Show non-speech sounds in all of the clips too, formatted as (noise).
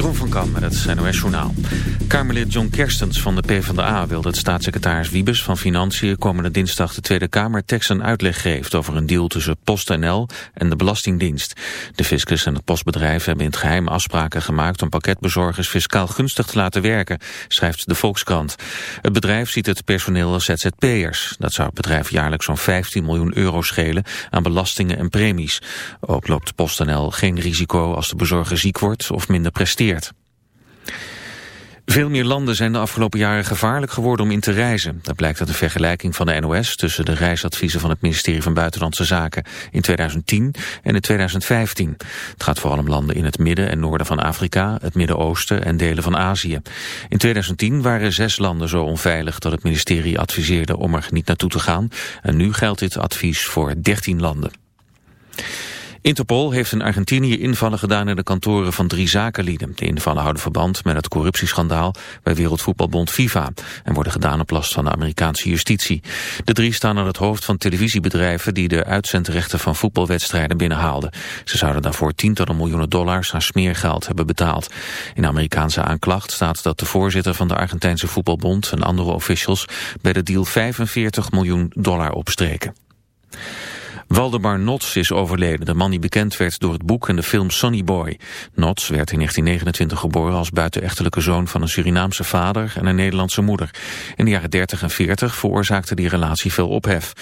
Jeroen van Kam met het NOS Journaal. Kamerlid John Kerstens van de PvdA wil dat staatssecretaris Wiebes van Financiën komende dinsdag de Tweede Kamer tekst en uitleg geeft over een deal tussen PostNL en de Belastingdienst. De fiscus en het postbedrijf hebben in het geheim afspraken gemaakt om pakketbezorgers fiscaal gunstig te laten werken, schrijft de Volkskrant. Het bedrijf ziet het personeel als ZZP'ers. Dat zou het bedrijf jaarlijks zo'n 15 miljoen euro schelen aan belastingen en premies. Ook loopt PostNL geen risico als de bezorger ziek wordt of minder presteert. Veel meer landen zijn de afgelopen jaren gevaarlijk geworden om in te reizen. Dat blijkt uit een vergelijking van de NOS tussen de reisadviezen van het ministerie van Buitenlandse Zaken in 2010 en in 2015. Het gaat vooral om landen in het midden en noorden van Afrika, het Midden-Oosten en delen van Azië. In 2010 waren zes landen zo onveilig dat het ministerie adviseerde om er niet naartoe te gaan. En nu geldt dit advies voor 13 landen. Interpol heeft in Argentinië invallen gedaan in de kantoren van drie zakenlieden. De invallen houden verband met het corruptieschandaal bij Wereldvoetbalbond FIFA en worden gedaan op last van de Amerikaanse justitie. De drie staan aan het hoofd van televisiebedrijven die de uitzendrechten van voetbalwedstrijden binnenhaalden. Ze zouden daarvoor tientallen miljoenen dollars aan smeergeld hebben betaald. In Amerikaanse aanklacht staat dat de voorzitter van de Argentijnse voetbalbond en andere officials bij de deal 45 miljoen dollar opstreken. Waldemar Nots is overleden, de man die bekend werd door het boek en de film Sonny Boy. Nots werd in 1929 geboren als buitenechtelijke zoon van een Surinaamse vader en een Nederlandse moeder. In de jaren 30 en 40 veroorzaakte die relatie veel ophef.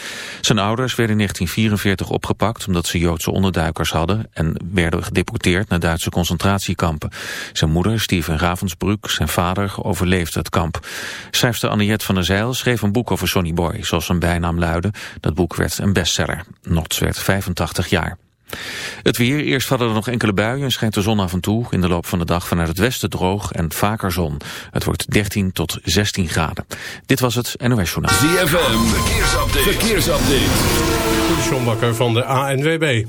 Zijn ouders werden in 1944 opgepakt omdat ze Joodse onderduikers hadden en werden gedeporteerd naar Duitse concentratiekampen. Zijn moeder stierf in Ravensbrück, zijn vader overleefde het kamp. Schrijfster Anniette van der Zeil schreef een boek over Sonny Boy, zoals zijn bijnaam luidde. Dat boek werd een bestseller. Nots werd 85 jaar. Het weer, eerst vallen er nog enkele buien en schijnt de zon af en toe. In de loop van de dag vanuit het westen droog en vaker zon. Het wordt 13 tot 16 graden. Dit was het NOS Journaal. ZFM, verkeersupdate. verkeersupdate. John Bakker van de ANWB.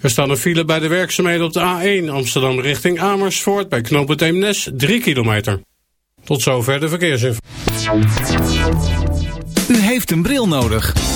Er staan een file bij de werkzaamheden op de A1 Amsterdam richting Amersfoort... bij knooppunt Eemnes, 3 kilometer. Tot zover de verkeersinformatie. U heeft een bril nodig.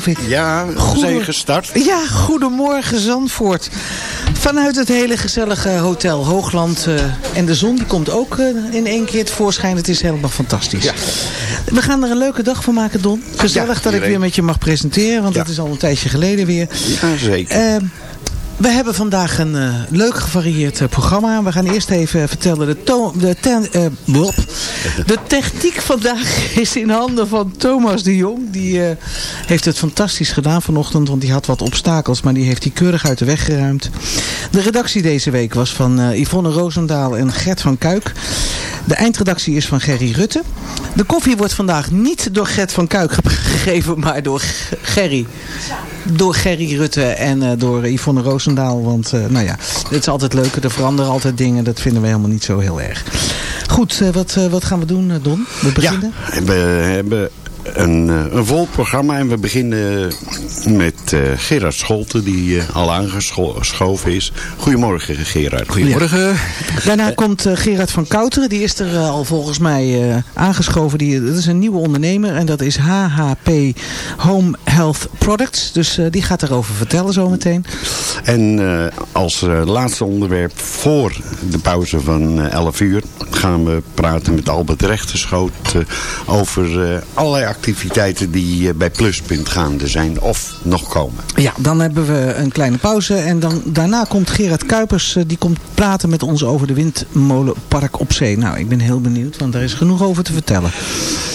Geloof ik. Ja, we zijn gestart. Ja, goedemorgen Zandvoort. Vanuit het hele gezellige Hotel Hoogland. eh, en de zon die komt ook eh, in één keer tevoorschijn. Het is helemaal fantastisch. Ja. We gaan er een leuke dag van maken, Don. Gezellig Ja, dat ik weer met je mag presenteren. Want Ja. dat is al een tijdje geleden weer. Ja, zeker. Eh, we hebben vandaag een eh, leuk gevarieerd eh, programma. We gaan eerst even vertellen. De, de, ten- blop. de techniek vandaag (laughs) is in handen van Thomas de Jong. Die heeft het fantastisch gedaan vanochtend. Want die had wat obstakels. Maar die heeft die keurig uit de weg geruimd. De redactie deze week was van Yvonne Roosendaal en Gert van Kuik. De eindredactie is van Gerry Rutte. De koffie wordt vandaag niet door Gert van Kuik ge- gegeven. Maar door Gerry door Gerry Rutte en eh, door Yvonne Roosendaal. Want eh, nou ja, het is altijd leuk. Er veranderen altijd dingen. Dat vinden we helemaal niet zo heel erg. Goed, eh, wat, wat gaan we doen, Don? We beginnen. Ja, we hebben een, eh, een vol programma en we beginnen met eh, Gerard Scholten die eh, al aangeschoven is. Goedemorgen Gerard. Goedemorgen. Daarna komt eh, Gerard van Kouteren. Die is er al volgens mij eh, aangeschoven. Die, dat is een nieuwe ondernemer. En dat is HHP Home Health Products. Dus eh, die gaat erover vertellen zometeen. En eh, als eh, laatste onderwerp voor de pauze van eh, 11 uur gaan we praten met Albert Rechterschoot eh, over eh, allerlei activiteiten die eh, bij Pluspunt gaande zijn of nog komen. Ja, dan hebben we een kleine pauze. En dan, daarna komt Gerard Kuipers. eh, die komt praten met ons over de windmolenpark op zee. Nou, ik ben heel benieuwd. Want daar is genoeg over te vertellen.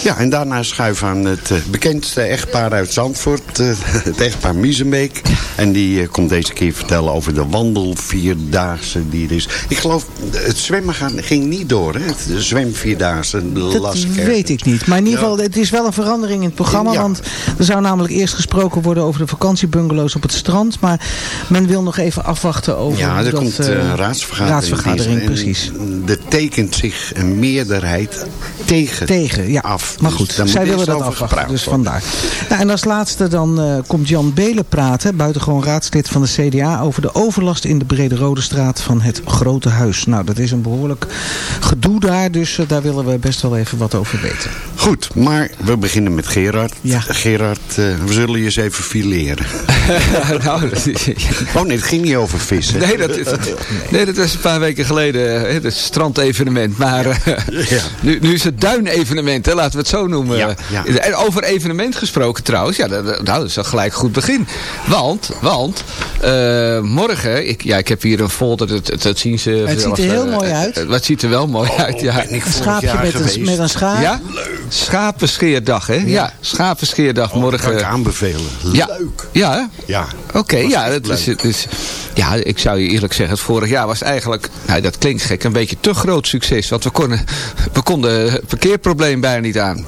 Ja, en daarna schuiven we aan het eh, bekendste echtpaar uit Zandvoort, (laughs) het echtpaar Miezenbeek. En die eh, komt deze keer vertellen over de wandelvierdaagse die er is. Ik geloof, het zwemmen gaan, ging niet door, hè? Het zwemvierdaagse, Dat weet ik niet. Maar in ieder geval, het is wel een verandering in het programma. Ja. Want er zou namelijk eerst gesproken worden over de vakantiebungalows op het strand. Maar men wil nog even afwachten over Ja, er dat, komt eh, eh, een raadsvergadering. raadsvergadering, precies. Er tekent zich een meerderheid tegen, Tegen, ja. af. Maar Dus goed, zij willen dat afwachten. Dus vandaar. Nou, en als laatste dan eh, komt Jan Belen praten, buitengewoon raadslid van de CDA, over de overlast in de Brede Rode Straat van het Grote Huis. Nou, dat is een behoorlijk gedoe daar, dus eh, daar willen we best wel even wat over weten. Goed, maar we beginnen met Gerard. Ja. Gerard, eh, we zullen je eens even fileren. (laughs) nou, dat is- (laughs) Oh nee, het ging niet over vissen. nee, dat, is- (laughs) nee, dat was een paar weken geleden eh, het strandevenement. Maar eh, Ja. nu, nu is het duinevenement, hè, laten we het zo noemen. Ja, ja. En over evenement gesproken trouwens, ja, dat, dat- nou, dat is al gelijk goed begin. Want, want eh, morgen, ik, ja, ik heb hier een folder, dat, dat, dat zien ze. Het ziet er heel eh, mooi eh, uit. Wat ziet er wel mooi uit, ja. ben ik Een schaapje met geweest. een, met een schaap. Ja? Schapenscheerdag, hè? Ja, schapenscheerdag Kan ik morgen. aanbevelen. Ja, Leuk. ja, hè? Ja. Oké, ja, dat is, leuk. het is, ja, ik zou je eerlijk zeggen, het vorig jaar was eigenlijk, nou, dat klinkt gek, een beetje te groot succes. Want we konden, we konden het parkeerprobleem bijna niet aan.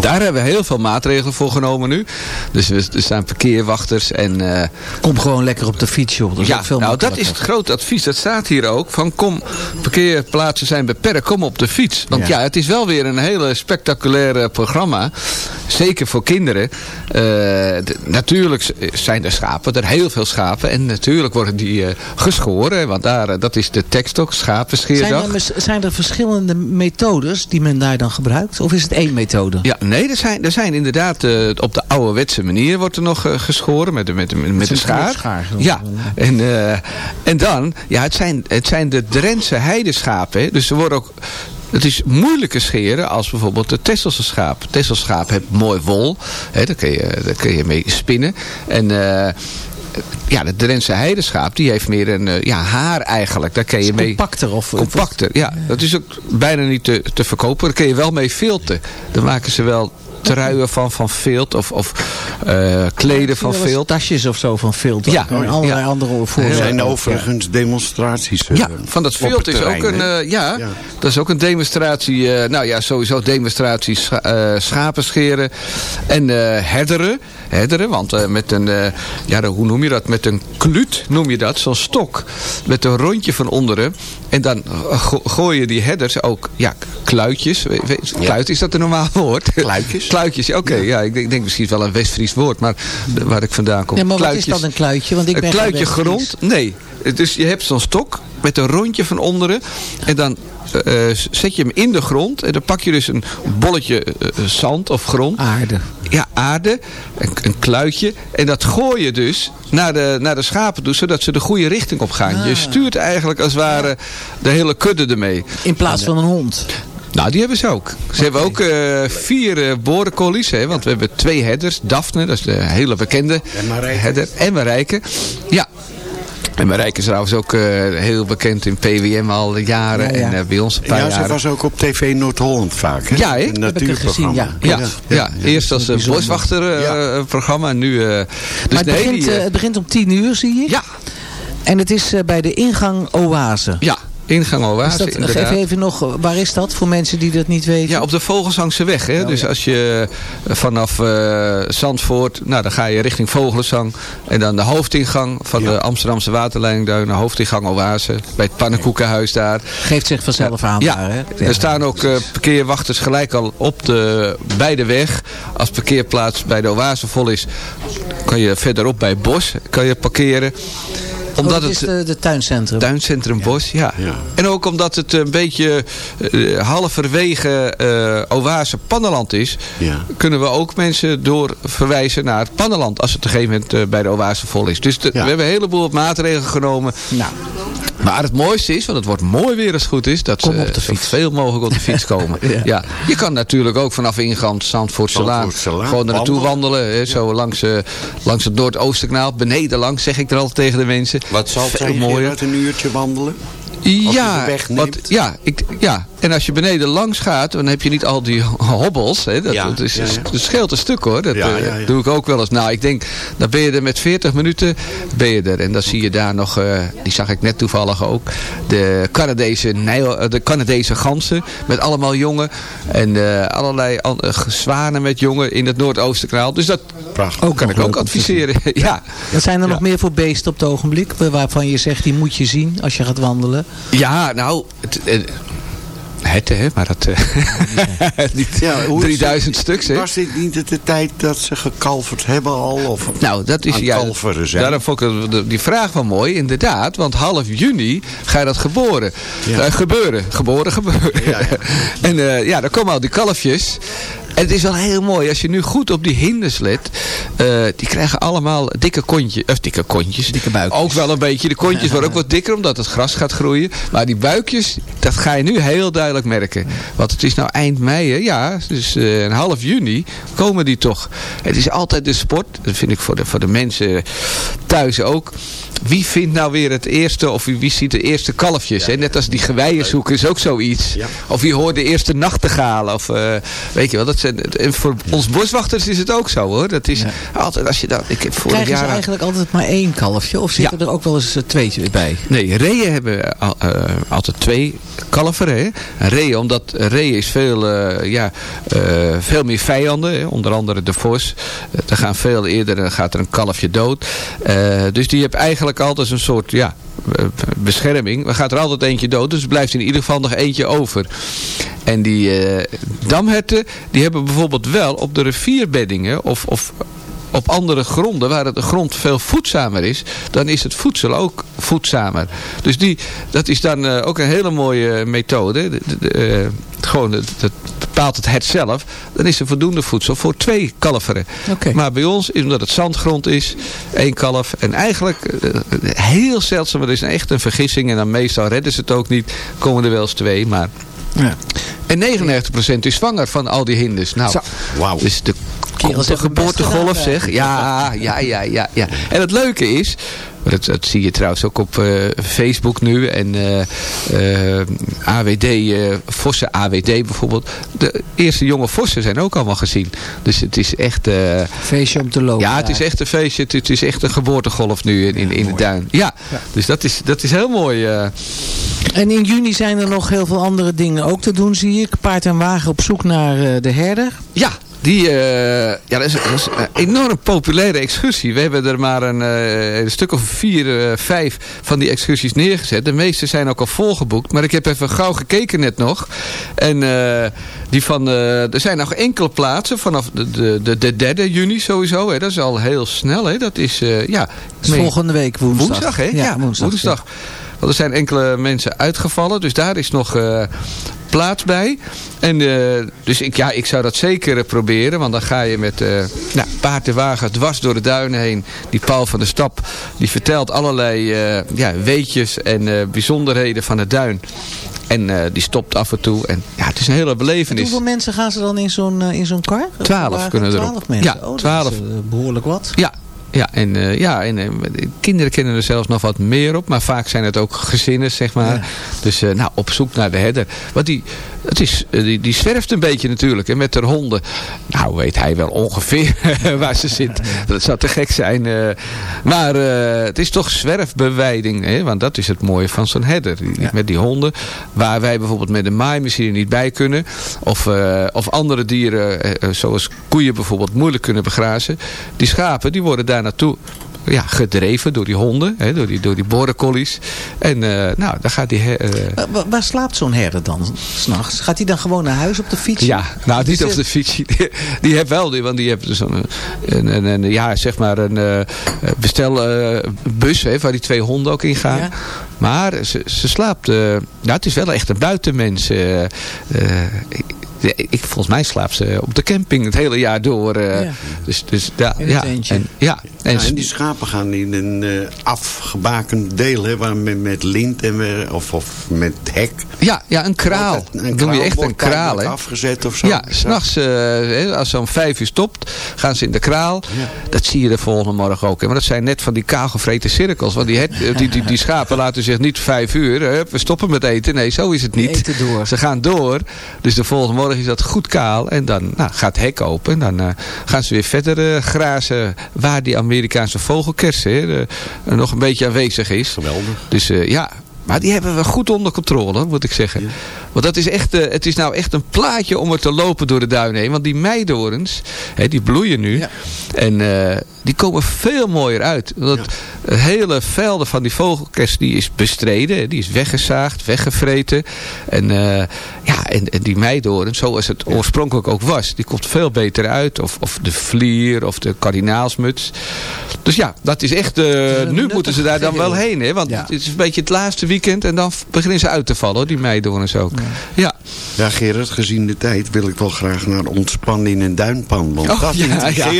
Daar hebben we heel veel maatregelen voor genomen nu. Dus we- er staan parkeerwachters en... eh, Kom gewoon lekker op de fiets, joh. Dat ja, veel nou dat is het grote advies. Dat staat hier ook. Van kom, parkeerplaatsen zijn beperkt. Kom op de fiets. Want Ja. ja, het is wel weer een hele spectaculaire programma. Zeker voor kinderen. Eh, de- natuurlijk zijn er schapen. Er heel veel schapen. En natuurlijk worden die eh, geschoren. Want daar, eh, dat is de tekst ook. Zijn Schapenscheerdag. er, mis- zijn er verschillende methodes die men daar dan gebruikt? Of is het één methode? Ja, nee, er zijn, er zijn inderdaad op de ouderwetse manier wordt er nog geschoren met, de- met, de- met, de een schaar. zo. Ja, en, en dan, ja, het zijn, het zijn de Drentse heideschapen. Hè. Dus er worden ook, het is moeilijker scheren als bijvoorbeeld de Tesselse schaap. Tesselse schaap heeft mooi wol, hè, daar, kun je, daar kun je mee spinnen. En... eh, ja, de Drentse heideschaap, die heeft meer een eh, ja, haar eigenlijk. Daar kun je mee... Compacter of... Compacter, ja. Dat is ook bijna niet te, te verkopen. Daar kun je wel mee filten. Daar maken ze wel truien van, van vilt of, of eh, kleden van vilt. Tasjes of zo van vilt. Ja, En allerlei ja. andere Er voorwerpen. zijn overigens demonstraties. eh, Ja, van dat vilt is ook een, eh, ja, Ja. dat is ook een demonstratie, eh, nou ja, sowieso demonstratie scha eh, schapen scheren en eh herderen. Herderen, want eh, met een, eh, ja, hoe noem je dat? Met een kluut noem je dat, zo'n stok. Met een rondje van onderen. En dan eh, go- gooi je die herders ook, ja, kluitjes. We- we- Kluit, is dat een normaal woord? Kluitjes. Kluitjes, oké. ja, ik denk, misschien wel een Westfries woord, maar waar ik vandaan kom. Ja, maar wat is Kluitjes. dan een kluitje? Want ik ben een kluitje grond? Nee. Dus je hebt zo'n stok met een rondje van onderen. En dan eh, eh, zet je hem in de grond. En dan pak je dus een bolletje eh, zand of grond. Aarde. Ja, aarde, een, een kluitje. En dat gooi je dus naar de, naar de schapen toe, zodat ze de goede richting op gaan. Ah. Je stuurt eigenlijk als het ware de hele kudde ermee. In plaats van een hond. Nou, die hebben ze ook. Ze hebben ook eh, vier uh, border collies, hè, want we hebben twee headers. Daphne, dat is de hele bekende En Marijke. header. En Marijke. Ja. En Marijke is trouwens ook eh, heel bekend in PWM al jaren. Ja, ja. En eh, bij ons een paar Ja, ze jaren. was ook op TV Noord-Holland vaak. Hè? Ja, hè? Een Heb ik er gezien, natuurprogramma. ja. Ja, ja, eerst als uh, bijzonder. boswachter eh, Ja. eh, programma en nu... eh, dus maar het, nee, begint, die, eh, eh, het begint om tien uur, zie ik. ja, En het is eh, bij de ingang Oase. ja, ingang Oase dat, geef even nog, waar is dat voor mensen die dat niet weten? Ja, op de Vogelzangse weg. Hè? dus als je eh, vanaf eh, Zandvoort, nou dan ga je richting Vogelenzang. En dan de hoofdingang van de Amsterdamse waterleidingduinen, hoofdingang Oase. Bij het pannenkoekenhuis daar. Geeft zich vanzelf aan Ja, daar, hè? er staan ook eh, parkeerwachters gelijk al op de, bij de weg. Als parkeerplaats bij de Oase vol is, kan je verderop bij het bos kan je parkeren. Omdat Oh, is het de, de tuincentrum. tuincentrum Bos, ja. Ja. En ook omdat het een beetje eh, halverwege eh Oase Pannenland is, Ja. kunnen we ook mensen doorverwijzen naar het Pannenland als het op een gegeven moment eh, bij de Oase vol is. Dus de- Ja. we hebben een heleboel maatregelen genomen. Nou, Maar het mooiste is, want het wordt mooi weer als het goed is, dat Kom ze op de zo fiets. veel mogelijk op de fiets komen. (laughs) Ja. ja. Je kan natuurlijk ook vanaf ingang Zandvoortselaan gewoon er naartoe wandelen. hè, zo langs, eh, langs het Noordoosterkanaal, beneden langs, zeg ik er altijd tegen de mensen. Wat zal het zijn, een uurtje wandelen? Als je Ja, de weg want, neemt. ja, ik, ja, en als je beneden langs gaat, dan heb je niet al die hobbels. Hè? Dat, Ja, dat, is, ja, ja. dat scheelt een stuk hoor. Dat Ja, eh, ja, ja. doe ik ook wel eens. Nou, ik denk, dan ben je er met 40 minuten ben je er. En dan zie je daar nog, eh, die zag ik net toevallig ook, de Canadese, nijl- eh, de Canadese ganzen met allemaal jongen. En eh, allerlei an- zwanen met jongen in het Noordoostenkanaal. Dus dat Prachtig. Ook kan nog ik ook adviseren. (laughs) ja. wat zijn er Ja. nog meer voor beesten op het ogenblik? Waarvan je zegt, die moet je zien als je gaat wandelen. Ja, nou, het, herten, hè, maar dat... eh, (laughs) niet Ja, hoe is 3000 stuks, hè. Was dit niet de tijd dat ze gekalverd hebben al? Of Nou, dat is ja, kalveren zijn? Daarom vond ik het- die vraag wel mooi, inderdaad. Want half juni gaat dat geboren. Ja. Eh, gebeuren. Geboren, gebeuren. Ja, ja. (laughs) en eh, ja, dan komen al die kalfjes. En het is wel heel mooi. Als je nu goed op die hinders let. eh, die krijgen allemaal dikke kontjes. Of dikke kontjes. Dikke buikjes. Ook wel een beetje. De kontjes worden ook wat dikker omdat het gras gaat groeien. Maar die buikjes, dat ga je nu heel duidelijk merken. Want het is nou eind mei. Hè? Ja, dus een half juni komen die toch. Het is altijd de sport. Dat vind ik voor de, voor de mensen thuis ook. Wie vindt nou weer het eerste, of wie, wie ziet de eerste kalfjes? hè? Net als die geweien zoeken is ook zoiets. Ja. Of wie hoort de eerste nachtegalen? Of eh, weet je wel, dat zijn, en voor ons boswachters is het ook zo hoor. Dat is altijd als je dat. Ik heb vorig Krijgen ze jaar. eigenlijk altijd maar één kalfje? Of zitten er ook wel eens eh, tweetje bij? Nee, reeën hebben al- eh, altijd twee kalveren. Hè? Reeën, omdat reeën is veel, ja, eh, veel meer vijanden. Hè? Onder andere de vos. Er gaan veel eerder dan gaat er een kalfje dood. Eh, dus die heeft eigenlijk altijd een soort ja, eh, bescherming. Er gaat er altijd eentje dood. Dus er blijft in ieder geval nog eentje over. En die eh, damherten, die hebben bijvoorbeeld wel op de rivierbeddingen of, of op andere gronden waar het de grond veel voedzamer is, dan is het voedsel ook voedzamer. Dus die, dat is dan eh, ook een hele mooie methode. De- de- de, gewoon, het bepaalt het het zelf. Dan is er voldoende voedsel voor twee kalveren. Oké. Maar bij ons, is omdat het zandgrond is, één kalf. En eigenlijk eh, heel zeldzaam, maar dat is echt een vergissing. En dan meestal redden ze het ook niet. Komen er wel eens twee, maar... Ja. En 99% is zwanger van al die hinders. Nou. Wauw. dus de, geboortegolf zeg. Ja, ja, ja, ja, ja. En het leuke is, dat, dat zie je trouwens ook op eh, Facebook nu. En eh, eh, AWD, Vossen AWD bijvoorbeeld. De eerste jonge Vossen zijn ook allemaal gezien. Dus het is echt... Feestje om te lopen. ja, het is echt een feestje. Het, het is echt een geboortegolf nu in, in, in de duin. Ja, dus dat is, dat is heel mooi. En in juni zijn er nog heel veel andere dingen ook te doen, zie ik. Paard en wagen op zoek naar de herder. Ja, die, eh, ja, dat is, dat is een enorm populaire excursie. We hebben er maar een, eh, een stuk of vier, eh, vijf van die excursies neergezet. De meeste zijn ook al volgeboekt. Maar ik heb even gauw gekeken net nog. En die van, er zijn nog enkele plaatsen vanaf de, de, de, de derde juni sowieso. Hè. Dat is al heel snel. Hè. Dat is, ja... Is volgende week woensdag. Woensdag, hè? Ja, woensdag. woensdag. Want er zijn enkele mensen uitgevallen. Dus daar is nog uh, plaats bij. En, uh, dus ik, ja, ik zou dat zeker proberen. Want dan ga je met uh, nou, paard en wagen dwars door de duinen heen. Die Paul van de Stap die vertelt allerlei ja, weetjes en bijzonderheden van de duin. En uh, die stopt af en toe. En ja, het is een hele belevenis. hoeveel mensen gaan ze dan in zo'n in zo'n kar? Twaalf kunnen er Twaalf mensen? Ja, twaalf. Oh, uh, behoorlijk wat. Ja, ja, en, uh, ja, en uh, kinderen kennen er zelfs nog wat meer op. Maar vaak zijn het ook gezinnen, zeg maar. Ja. Dus uh, nou, op zoek naar de herder. Want die, het is, die, die zwerft een beetje natuurlijk. En met haar honden. Nou, weet hij wel ongeveer (laughs) waar ze zit. Dat zou te gek zijn. maar het is toch zwerfbewijding. Hè? Want dat is het mooie van zo'n herder. Die, ja. Met die honden. Waar wij bijvoorbeeld met de maaimachine niet bij kunnen. Of, of andere dieren, zoals koeien bijvoorbeeld, moeilijk kunnen begrazen. Die schapen, die worden daar naartoe ja, gedreven door die honden, hè, door die, door die. En uh, nou, dan gaat die... Uh, waar, waar, slaapt zo'n herder dan s'nachts? Gaat hij dan gewoon naar huis op de fiets? Ja, nou niet op de fiets. (laughs) Die, die heeft wel, die, want die heeft dus een, een, een, ja, zeg maar een uh, bestelbus, waar die twee honden ook in gaan. Ja. Maar ze, ze slaapt, nou het is wel echt een buitenmens. Ik, volgens mij slaapt ze op de camping het hele jaar door. Uh, ja. Dus, dus ja, ja. En, ja. En, ja, en die schapen gaan in een uh, afgebakend deel, hè, waar met, met lint en weer, of, of met hek. Ja, ja een kraal. Een, een Doe je echt een kraal. Hè? afgezet of zo. Ja, s'nachts, uh, als ze om vijf uur stopt, gaan ze in de kraal. Ja. Dat zie je de volgende morgen ook. Hè. Maar dat zijn net van die kaalgevreten cirkels. Want die, het, die, die, die, schapen laten zich niet vijf uur, we stoppen met eten. Nee, zo is het niet. Eten door. Ze gaan door. Dus de volgende morgen is dat goed kaal. En dan nou, gaat het hek open. En dan uh, gaan ze weer verder uh, grazen waar die Amerikaanse vogelkers hè, uh, nog een beetje aanwezig is. Geweldig. Dus ja, maar die hebben we goed onder controle, moet ik zeggen. Ja. Want dat is echt, uh, het is nou echt een plaatje om er te lopen door de duinen heen. Want die meidorens, hè, die bloeien nu. Ja. En uh, die komen veel mooier uit. Want ja. het hele velden van die vogelkers die is bestreden. Die is weggezaagd, weggevreten. En, uh, ja, en, en die meidorens, zoals het oorspronkelijk ook was, die komt veel beter uit. Of, of de vlier, of de kardinaalsmuts. Dus ja, dat is echt, nu moeten ze daar dan wel heen. Hè? Want het is een beetje het laatste weekend en dan beginnen ze uit te vallen, die meidorens ook. Ja. Ja, Gerard, gezien de tijd wil ik wel graag naar ontspannen in een duinpan. Want oh, dat ja, ja.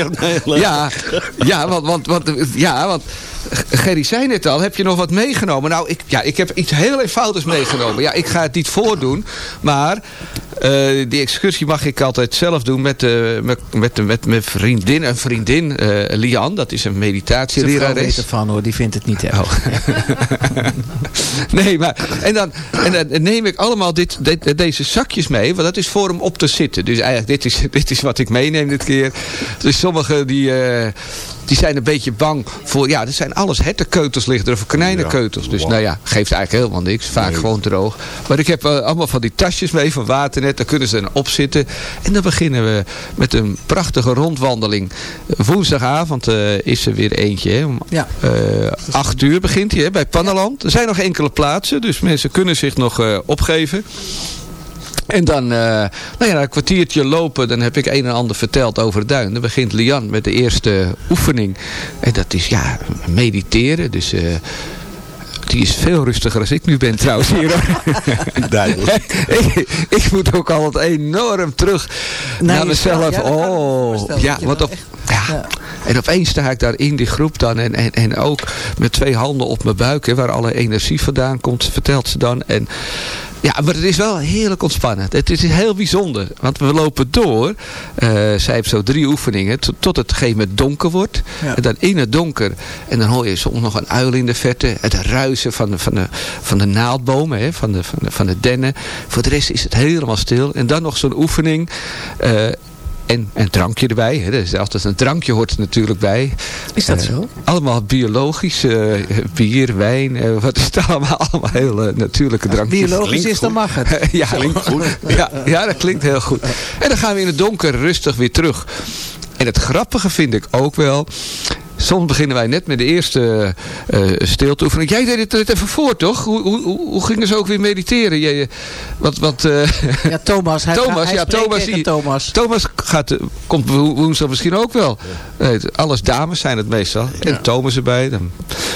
ja, ja, want, want, want, ja, want Gerry zei net al, heb je nog wat meegenomen? Nou, ik, ja, ik heb iets heel eenvoudigs meegenomen. Ja, ik ga het niet voordoen, maar uh, die excursie mag ik altijd zelf doen met, uh, met, met, met mijn vriendin. Een vriendin, uh, Lian, dat is een meditatielerares. Ze van hoor, die vindt het niet erg. Oh. (laughs) nee, maar en dan, en dan neem ik allemaal dit, dit, deze zakjes mee, want dat is voor hem op te zitten. Dus eigenlijk, dit is, dit is wat ik meeneem dit keer. Dus sommigen die die zijn een beetje bang voor, ja, er zijn alles hertenkeutels liggen er, of konijnenkeutels. Dus nou ja, geeft eigenlijk helemaal niks. Vaak nee. gewoon droog. Maar ik heb uh, allemaal van die tasjes mee van Waternet. Daar kunnen ze dan op zitten. En dan beginnen we met een prachtige rondwandeling. Woensdagavond uh, is er weer eentje. Hè. Om ja. uh, acht uur begint hij hè, bij Panneland. Er zijn nog enkele plaatsen. Dus mensen kunnen zich nog opgeven. En dan, uh, nou ja, na een kwartiertje lopen, dan heb ik een en ander verteld over de duin. Dan begint Lian met de eerste oefening. En dat is, ja, mediteren. Dus... Uh, die is veel rustiger als ik nu ben trouwens hier. (laughs) Duidelijk. (laughs) ik, ik, moet ook altijd enorm terug naar, naar mezelf. Ja, oh, ja, want op, ja. ja. En opeens sta ik daar in die groep dan. En, en, en ook met twee handen op mijn buik. Hè, waar alle energie vandaan komt, vertelt ze dan. En ja, maar het is wel heerlijk ontspannend. Het is heel bijzonder. Want we lopen door. Uh, zij heeft zo drie oefeningen. Tot het gegeven moment donker wordt. Ja. En dan in het donker. En dan hoor je soms nog een uil in de verte. Het ruisen van de, van de, van de naaldbomen. Hè, van, de, van, de, van de dennen. Voor de rest is het helemaal stil. En dan nog zo'n oefening. Uh, en een drankje erbij. Hè. Dus altijd een drankje hoort er natuurlijk bij. Is dat uh, zo? Allemaal biologisch. Uh, bier, wijn. Uh, wat is het allemaal? (laughs) Allemaal heel natuurlijke drankjes. Biologisch is, dan mag het. (laughs) ja, klinkt goed. ja, ja, dat klinkt heel goed. En dan gaan we in het donker rustig weer terug. En het grappige vind ik ook wel soms beginnen wij net met de eerste uh, stilteoefening. Jij deed het, het even voor, toch? Hoe, hoe, hoe gingen ze ook weer mediteren? Jij, wat, wat, uh, ja, Thomas. Hij, Thomas, hij ja, Thomas, die, Thomas. Thomas gaat, komt woensdag misschien ook wel. Nee, alles dames zijn het meestal. En Thomas erbij. Dan.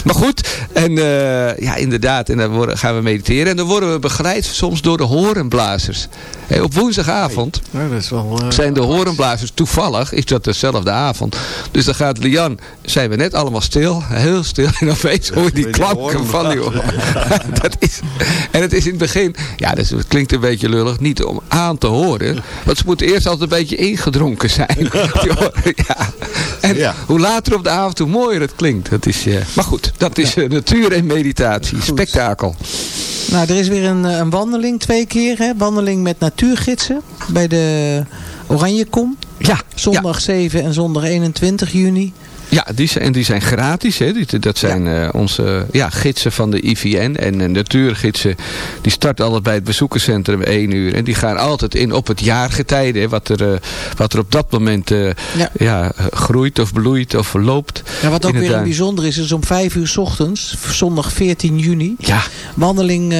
Maar goed, en uh, ja, inderdaad. En dan worden, gaan we mediteren. En dan worden we begeleid soms door de horenblazers. Hey, op woensdagavond ja, dat is wel, uh, zijn de horenblazers toevallig, is dat dezelfde avond. Dus dan gaat Lian, zijn we net allemaal stil, heel stil. En opeens hoor je die klanken van die horen. (laughs) dat is, en het is in het begin, ja, dat, is, het klinkt een beetje lullig, niet om aan te horen. Want ze moeten eerst altijd een beetje ingedronken zijn. (laughs) (laughs) ja. En ja. hoe later op de avond, hoe mooier het klinkt. Dat is, uh, maar goed, dat is uh, natuur en meditatie. Goed. Spektakel. Nou, er is weer een, een wandeling twee keer. Hè? Wandeling met natuurgidsen bij de Oranjekom. Ja. Zondag ja. 7 en zondag 21 juni. Ja, die zijn, en die zijn gratis. Hè? Die, dat zijn ja. uh, onze ja, gidsen van de IVN en uh, natuurgidsen. Die starten altijd bij het bezoekerscentrum 1 uur. En die gaan altijd in op het jaargetijde. Hè? Wat, er, uh, wat er op dat moment ja. Ja, groeit of bloeit of loopt. Ja, wat ook weer duin. bijzonder is, is om 5 uur s ochtends, zondag 14 juni. Ja. Wandeling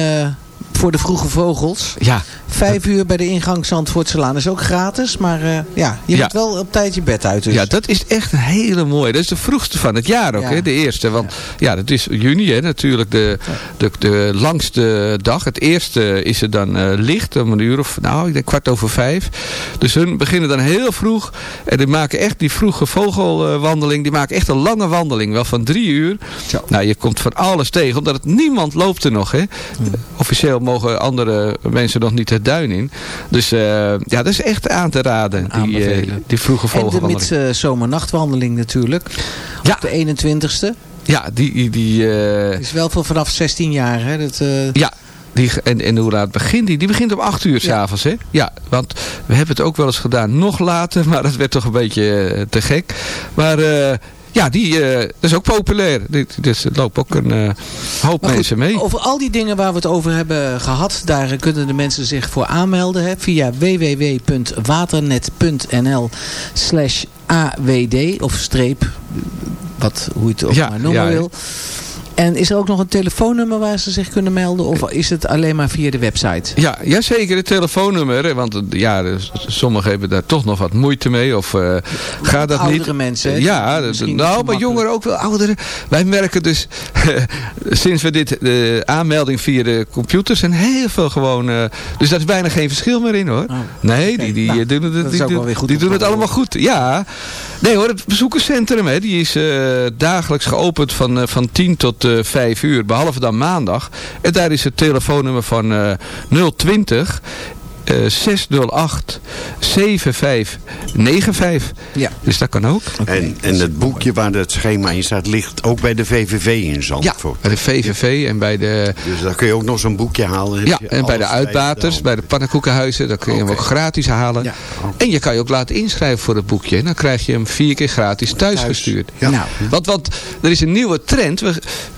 voor de vroege vogels. Ja. Vijf uur bij de ingang Zandvoortselaan is ook gratis. Maar uh, ja, je ja. moet wel op tijd je bed uit. Dus. Ja, dat is echt een hele mooie. Dat is de vroegste van het jaar ook, ja. hè, de eerste. Want ja, dat is juni hè, natuurlijk de, de, de langste dag. Het eerste is er dan uh, licht om een uur of, nou, ik denk kwart over vijf. Dus hun beginnen dan heel vroeg. En die maken echt die vroege vogelwandeling. Die maken echt een lange wandeling. Wel van drie uur. Zo. Nou, je komt van alles tegen. Omdat het niemand loopt er nog. Hè. Hmm. Officieel mogen andere mensen nog niet duin in. Dus uh, ja, dat is echt aan te raden. Die, uh, die vroege vogelwandeling. En de uh, zomernachtwandeling natuurlijk. Ja. Op de 21ste. Ja, die... die uh, is wel voor vanaf 16 jaar. Hè? Dat, uh... Ja, die, en, en hoe laat begint die? Die begint om 8 uur s'avonds, ja. hè? Ja, want we hebben het ook wel eens gedaan nog later, (laughs) maar dat werd toch een beetje te gek. Maar uh, ja, die dat is ook populair. Dus er loopt ook een uh, hoop mensen mee. Over al die dingen waar we het over hebben gehad, daar kunnen de mensen zich voor aanmelden. Hè, via www.waternet.nl slash awd of streep, wat, hoe je het ook ja, maar noemen ja, wil. En is er ook nog een telefoonnummer waar ze zich kunnen melden? Of is het alleen maar via de website? Ja, ja zeker het telefoonnummer. Want ja, sommigen hebben daar toch nog wat moeite mee. Of uh, gaat dat oudere niet? mensen. Ja, nou, maar jongeren ook wel ouderen. Wij merken dus, (laughs) sinds we dit, de aanmelding via de computer zijn heel veel gewoon... Uh, dus daar is bijna geen verschil meer in hoor. Oh, nee, okay. die, die, nou, doen, het, die, doen, die doen het allemaal goed. Ja, nee hoor, het bezoekerscentrum hè, die is uh, dagelijks geopend van, van 10 tot uh, 5 uur, behalve dan maandag. En daar is het telefoonnummer van uh, 020 uh, 608 7595. Ja. Dus dat kan ook. Okay. En, en het boekje waar het schema in staat ligt ook bij de VVV in Zandvoort. Ja, bij de VVV en bij de... Dus daar kun je ook nog zo'n boekje halen. Ja, en bij de uitbaters, bij de pannenkoekenhuizen, daar kun je okay. hem ook gratis halen. Ja. Okay. En je kan je ook laten inschrijven voor het boekje. En dan krijg je hem vier keer gratis thuis, thuis. gestuurd. Ja. Nou. Want, want er is een nieuwe trend.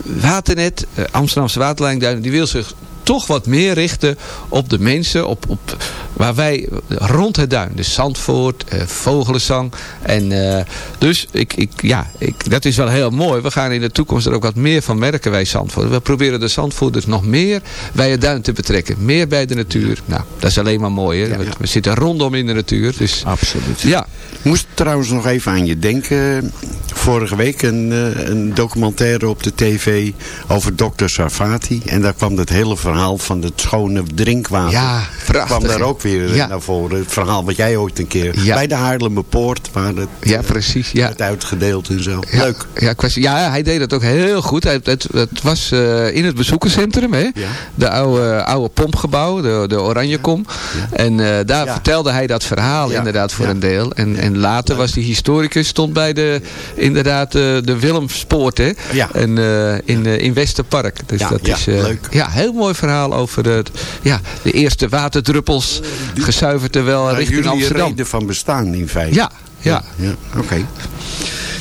Waternet, Amsterdamse Waterleiding, die wil zich toch wat meer richten op de mensen, op, op waar wij rond het duin, dus Zandvoort, uh, Vogelenzang. En uh, dus ik, ik, ja, ik, dat is wel heel mooi. We gaan in de toekomst er ook wat meer van merken wij Zandvoort. We proberen de Zandvoorters nog meer bij het duin te betrekken. Meer bij de natuur. Nou, dat is alleen maar mooi. Hè? Ja, ja. We, we, zitten rondom in de natuur. Dus, Absoluut. Ja. Moest trouwens nog even aan je denken. Vorige week een, een documentaire op de tv over dokter Sarfati. En daar kwam het hele verhaal van het schone drinkwater. Ja, prachtig. kwam daar ook weer ja. naar voren. Het verhaal wat jij ooit een keer ja. bij de Haarlemmerpoort, waar het ja, precies, ja. werd uitgedeeld en zo. Ja, Leuk. Ja, ja, hij deed dat ook heel goed. Het, het, het was uh, in het bezoekerscentrum, hè? de oude, oude pompgebouw, de, de Oranjekom. En uh, daar vertelde hij dat verhaal inderdaad voor een deel. En, en later was die historicus, stond bij de, inderdaad uh, de Willemspoort, hè? En, in, in Westerpark. Dus dat is leuk. ja, heel mooi verhaal over het, ja, de eerste waterdruppels die, gezuiverd terwijl nou, richting Amsterdam. reden van bestaan in feite. Ja, ja. ja, ja Oké. Okay.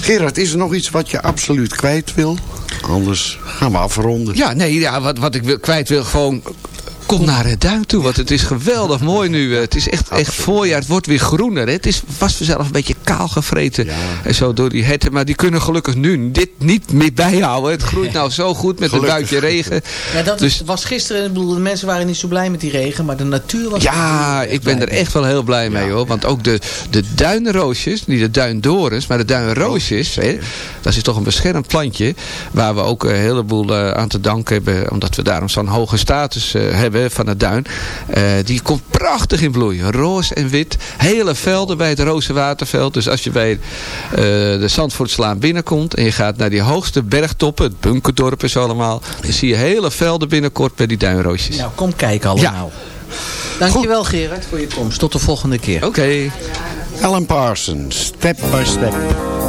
Gerard, is er nog iets wat je absoluut kwijt wil? Anders gaan we afronden. Ja, nee, ja, wat, wat ik wil, kwijt wil, gewoon Kom naar het duin toe, want het is geweldig mooi nu. Het is echt, echt voorjaar, het wordt weer groener. Hè. Het is, was vanzelf een beetje kaal gevreten. En zo door die herten, maar die kunnen gelukkig nu dit niet meer bijhouden. Het groeit nou zo goed met Gelukkig. een buitje regen. Ja, dat Dus- was gisteren, ik bedoel, de mensen waren niet zo blij met die regen, maar de natuur was... Ja, ik ben er echt wel heel blij mee hoor. Want ook de, de duinroosjes, niet de duindorens, maar de duinroosjes. Hè, dat is toch een beschermd plantje. Waar we ook een heleboel eh, aan te danken hebben. Omdat we daarom zo'n hoge status eh, hebben van het duin. Eh, die komt prachtig in bloei. Roos en wit. Hele velden bij het Rozenwaterveld. Dus als je bij eh, de Zandvoortslaan binnenkomt. En je gaat naar die hoogste bergtoppen. Het bunkerdorp is allemaal. Dan zie je hele velden binnenkort bij die duinroosjes. Nou, kom kijken allemaal. Dankjewel Gerard voor je komst. Tot de volgende keer. Oké. Alan Parsons, Step by Step.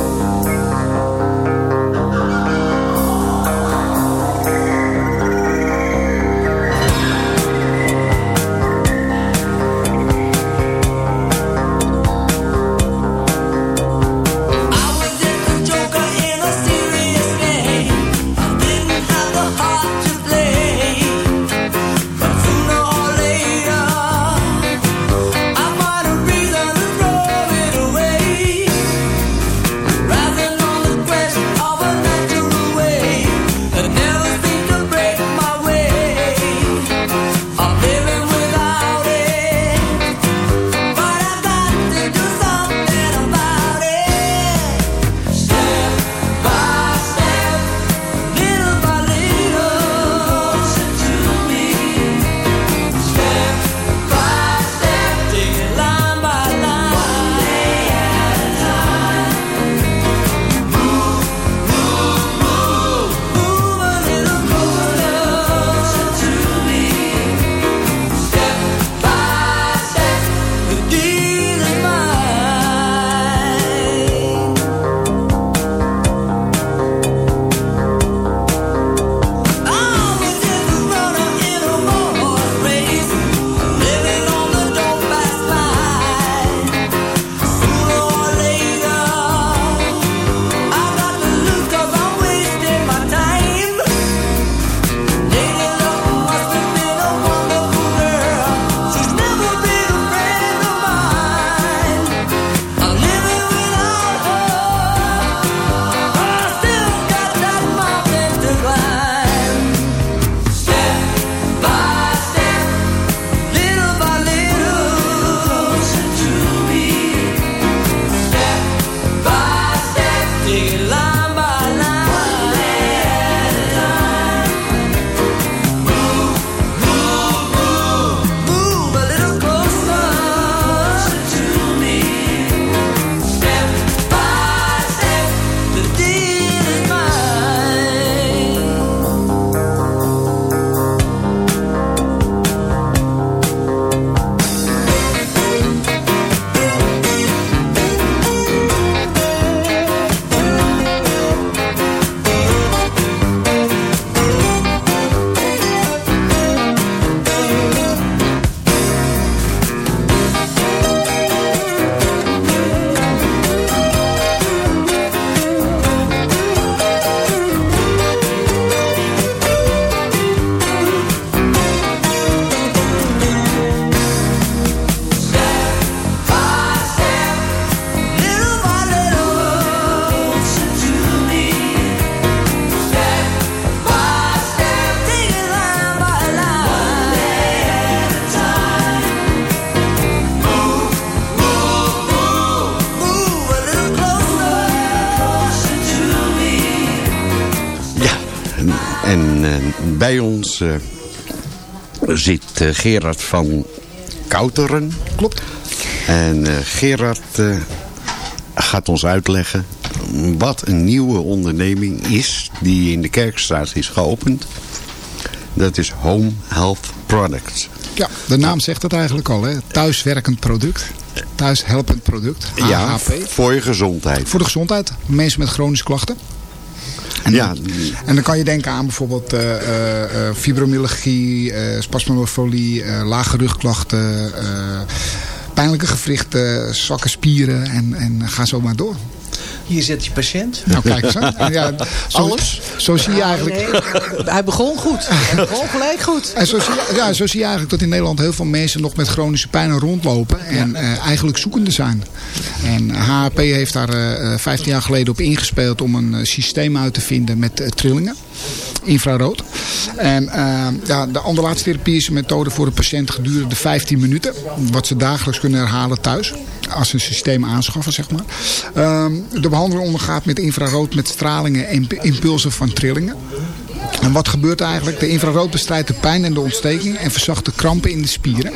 Ons eh, zit eh, Gerard van Kouteren. Klopt. En eh, Gerard gaat ons uitleggen wat een nieuwe onderneming is die in de Kerkstraat is geopend. Dat is Home Health Products. Ja, de naam zegt het eigenlijk al. Hè? Thuiswerkend product. Thuishelpend product. Ja, voor je gezondheid. Voor de gezondheid. Mensen met chronische klachten. En, Ja. en dan kan je denken aan bijvoorbeeld eh, eh, eh, fibromyalgie, eh spasmofolie, lage rugklachten, pijnlijke gewrichten, zwakke spieren en, en ga zo maar door. Hier zit je patiënt. Nou, kijk eens aan. (laughs) Ja, zo, Alles? Zo zie je eigenlijk... Nee, hij begon goed. Hij begon gelijk goed. En zo zie, je, ja, zo zie je eigenlijk dat in Nederland heel veel mensen nog met chronische pijn rondlopen. En eh, eigenlijk zoekende zijn. En HAP heeft daar eh, eh, 15 jaar geleden op ingespeeld om een eh, systeem uit te vinden met eh, trillingen. Infrarood. En eh, ja, de ambulatietherapie is een methode voor de patiënt gedurende 15 minuten. Wat ze dagelijks kunnen herhalen thuis. Als ze een systeem aanschaffen, zeg maar. Ehm, de behandeling ondergaat met infrarood met stralingen en impulsen van trillingen. En wat gebeurt er eigenlijk? De infrarood bestrijdt de pijn en de ontsteking en verzacht de krampen in de spieren.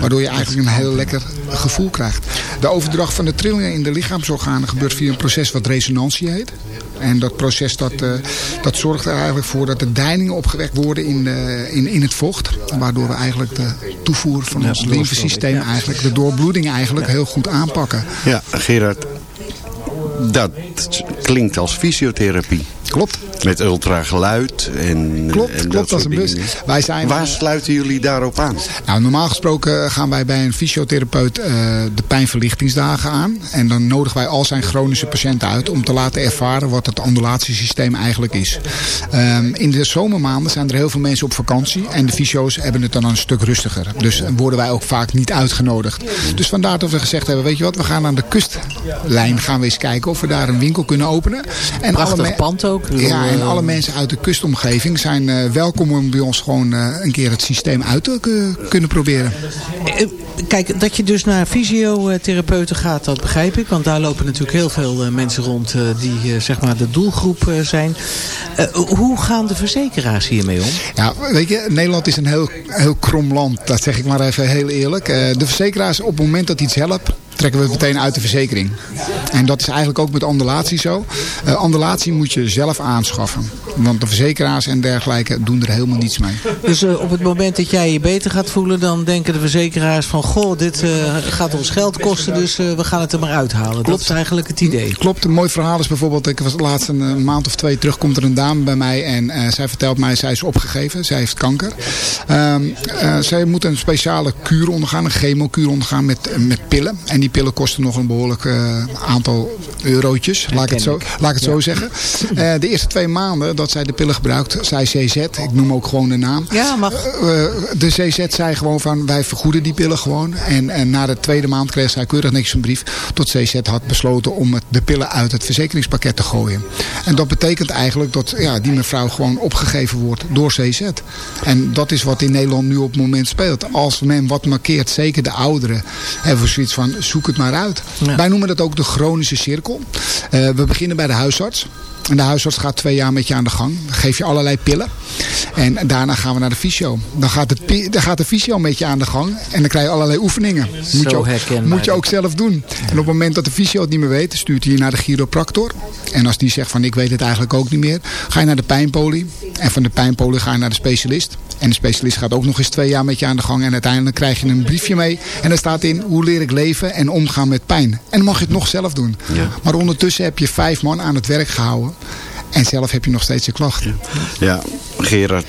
Waardoor je eigenlijk een heel lekker gevoel krijgt. De overdracht van de trillingen in de lichaamsorganen gebeurt via een proces wat resonantie heet. En dat proces dat, eh, dat zorgt er eigenlijk voor dat de deiningen opgewekt worden in, de, in, in het vocht. Waardoor we eigenlijk de toevoer van ons lymfesysteem eigenlijk, de doorbloeding eigenlijk heel goed aanpakken. Ja, Gerard, dat klinkt als fysiotherapie. Klopt. Met ultrageluid en Klopt, en klopt als soort een bus. dingen. Wij zijn, Waar sluiten jullie daarop aan? Nou, normaal gesproken gaan wij bij een fysiotherapeut eh, de pijnverlichtingsdagen aan. En dan nodigen wij al zijn chronische patiënten uit om te laten ervaren wat het ambulatiesysteem eigenlijk is. Ehm, in de zomermaanden zijn er heel veel mensen op vakantie. En de fysio's hebben het dan een stuk rustiger. Dus worden wij ook vaak niet uitgenodigd. Dus vandaar dat we gezegd hebben, weet je wat, we gaan aan de kustlijn gaan we eens kijken of we daar een winkel kunnen openen. En Prachtig pand ook. Ja, en eh, alle mensen uit de kustomgeving zijn eh, welkom om bij ons gewoon eh, een keer het systeem uit te kunnen proberen. Kijk, dat je dus naar fysiotherapeuten gaat, dat begrijp ik. Want daar lopen natuurlijk heel veel mensen rond die zeg maar de doelgroep zijn. Hoe gaan de verzekeraars hiermee om? Ja, weet je, Nederland is een heel, heel krom land. Dat zeg ik maar even heel eerlijk. De verzekeraars, op het moment dat iets helpt, trekken we het meteen uit de verzekering. En dat is eigenlijk ook met andulatie zo. Eh andulatie moet je zelf aanschaffen. Want de verzekeraars en dergelijke doen er helemaal niets mee. Dus eh, op het moment dat jij je beter gaat voelen, dan denken de verzekeraars van... goh, dit eh, gaat ons geld kosten, dus eh, we gaan het er maar uithalen. Dat is eigenlijk het idee. Klopt, een mooi verhaal is bijvoorbeeld, ik was laatst een, een maand of twee terug, komt er een dame bij mij en zij vertelt mij, zij is opgegeven, zij heeft kanker. Ehm, eh, zij moet een speciale kuur ondergaan, een chemokuur ondergaan met, met pillen. En die pillen kosten nog een behoorlijk eh, aantal eurotjes, laat ik het zo, laat ik het zo zeggen. De eerste twee maanden dat zij de pillen gebruikt, zei CZ, ik noem ook gewoon de naam. Ja, mag. Eh, de CZ zei gewoon van wij vergoeden die pillen gewoon. En, en na de tweede maand kreeg zij keurig niks een brief. Tot CZ had besloten om het, de pillen uit het verzekeringspakket te gooien. En dat betekent eigenlijk dat ja, die mevrouw gewoon opgegeven wordt door CZ. En dat is wat in Nederland nu op het moment speelt. Als men wat markeert, zeker de ouderen, hebben we zoiets van zoek het maar uit. Ja. Wij noemen dat ook de chronische cirkel. Eh, we beginnen bij de huisarts. En de huisarts gaat twee jaar met je aan de gang. Dan geef je allerlei pillen. En daarna gaan we naar de fysio. Dan gaat, het, pi- dan gaat de fysio met je aan de gang. En dan krijg je allerlei oefeningen. Moet je, ook, moet je ook zelf doen. En op het moment dat de fysio het niet meer weet, stuurt hij je naar de chiropractor. En als die zegt van ik weet het eigenlijk ook niet meer, ga je naar de pijnpolie. En van de pijnpolie ga je naar de specialist. En de specialist gaat ook nog eens twee jaar met je aan de gang. En uiteindelijk krijg je een briefje mee. En daar staat in hoe leer ik leven en omgaan met pijn. En dan mag je het nog zelf doen. Maar ondertussen heb je vijf man aan het werk gehouden. En zelf heb je nog steeds je klachten. Ja, Gerard.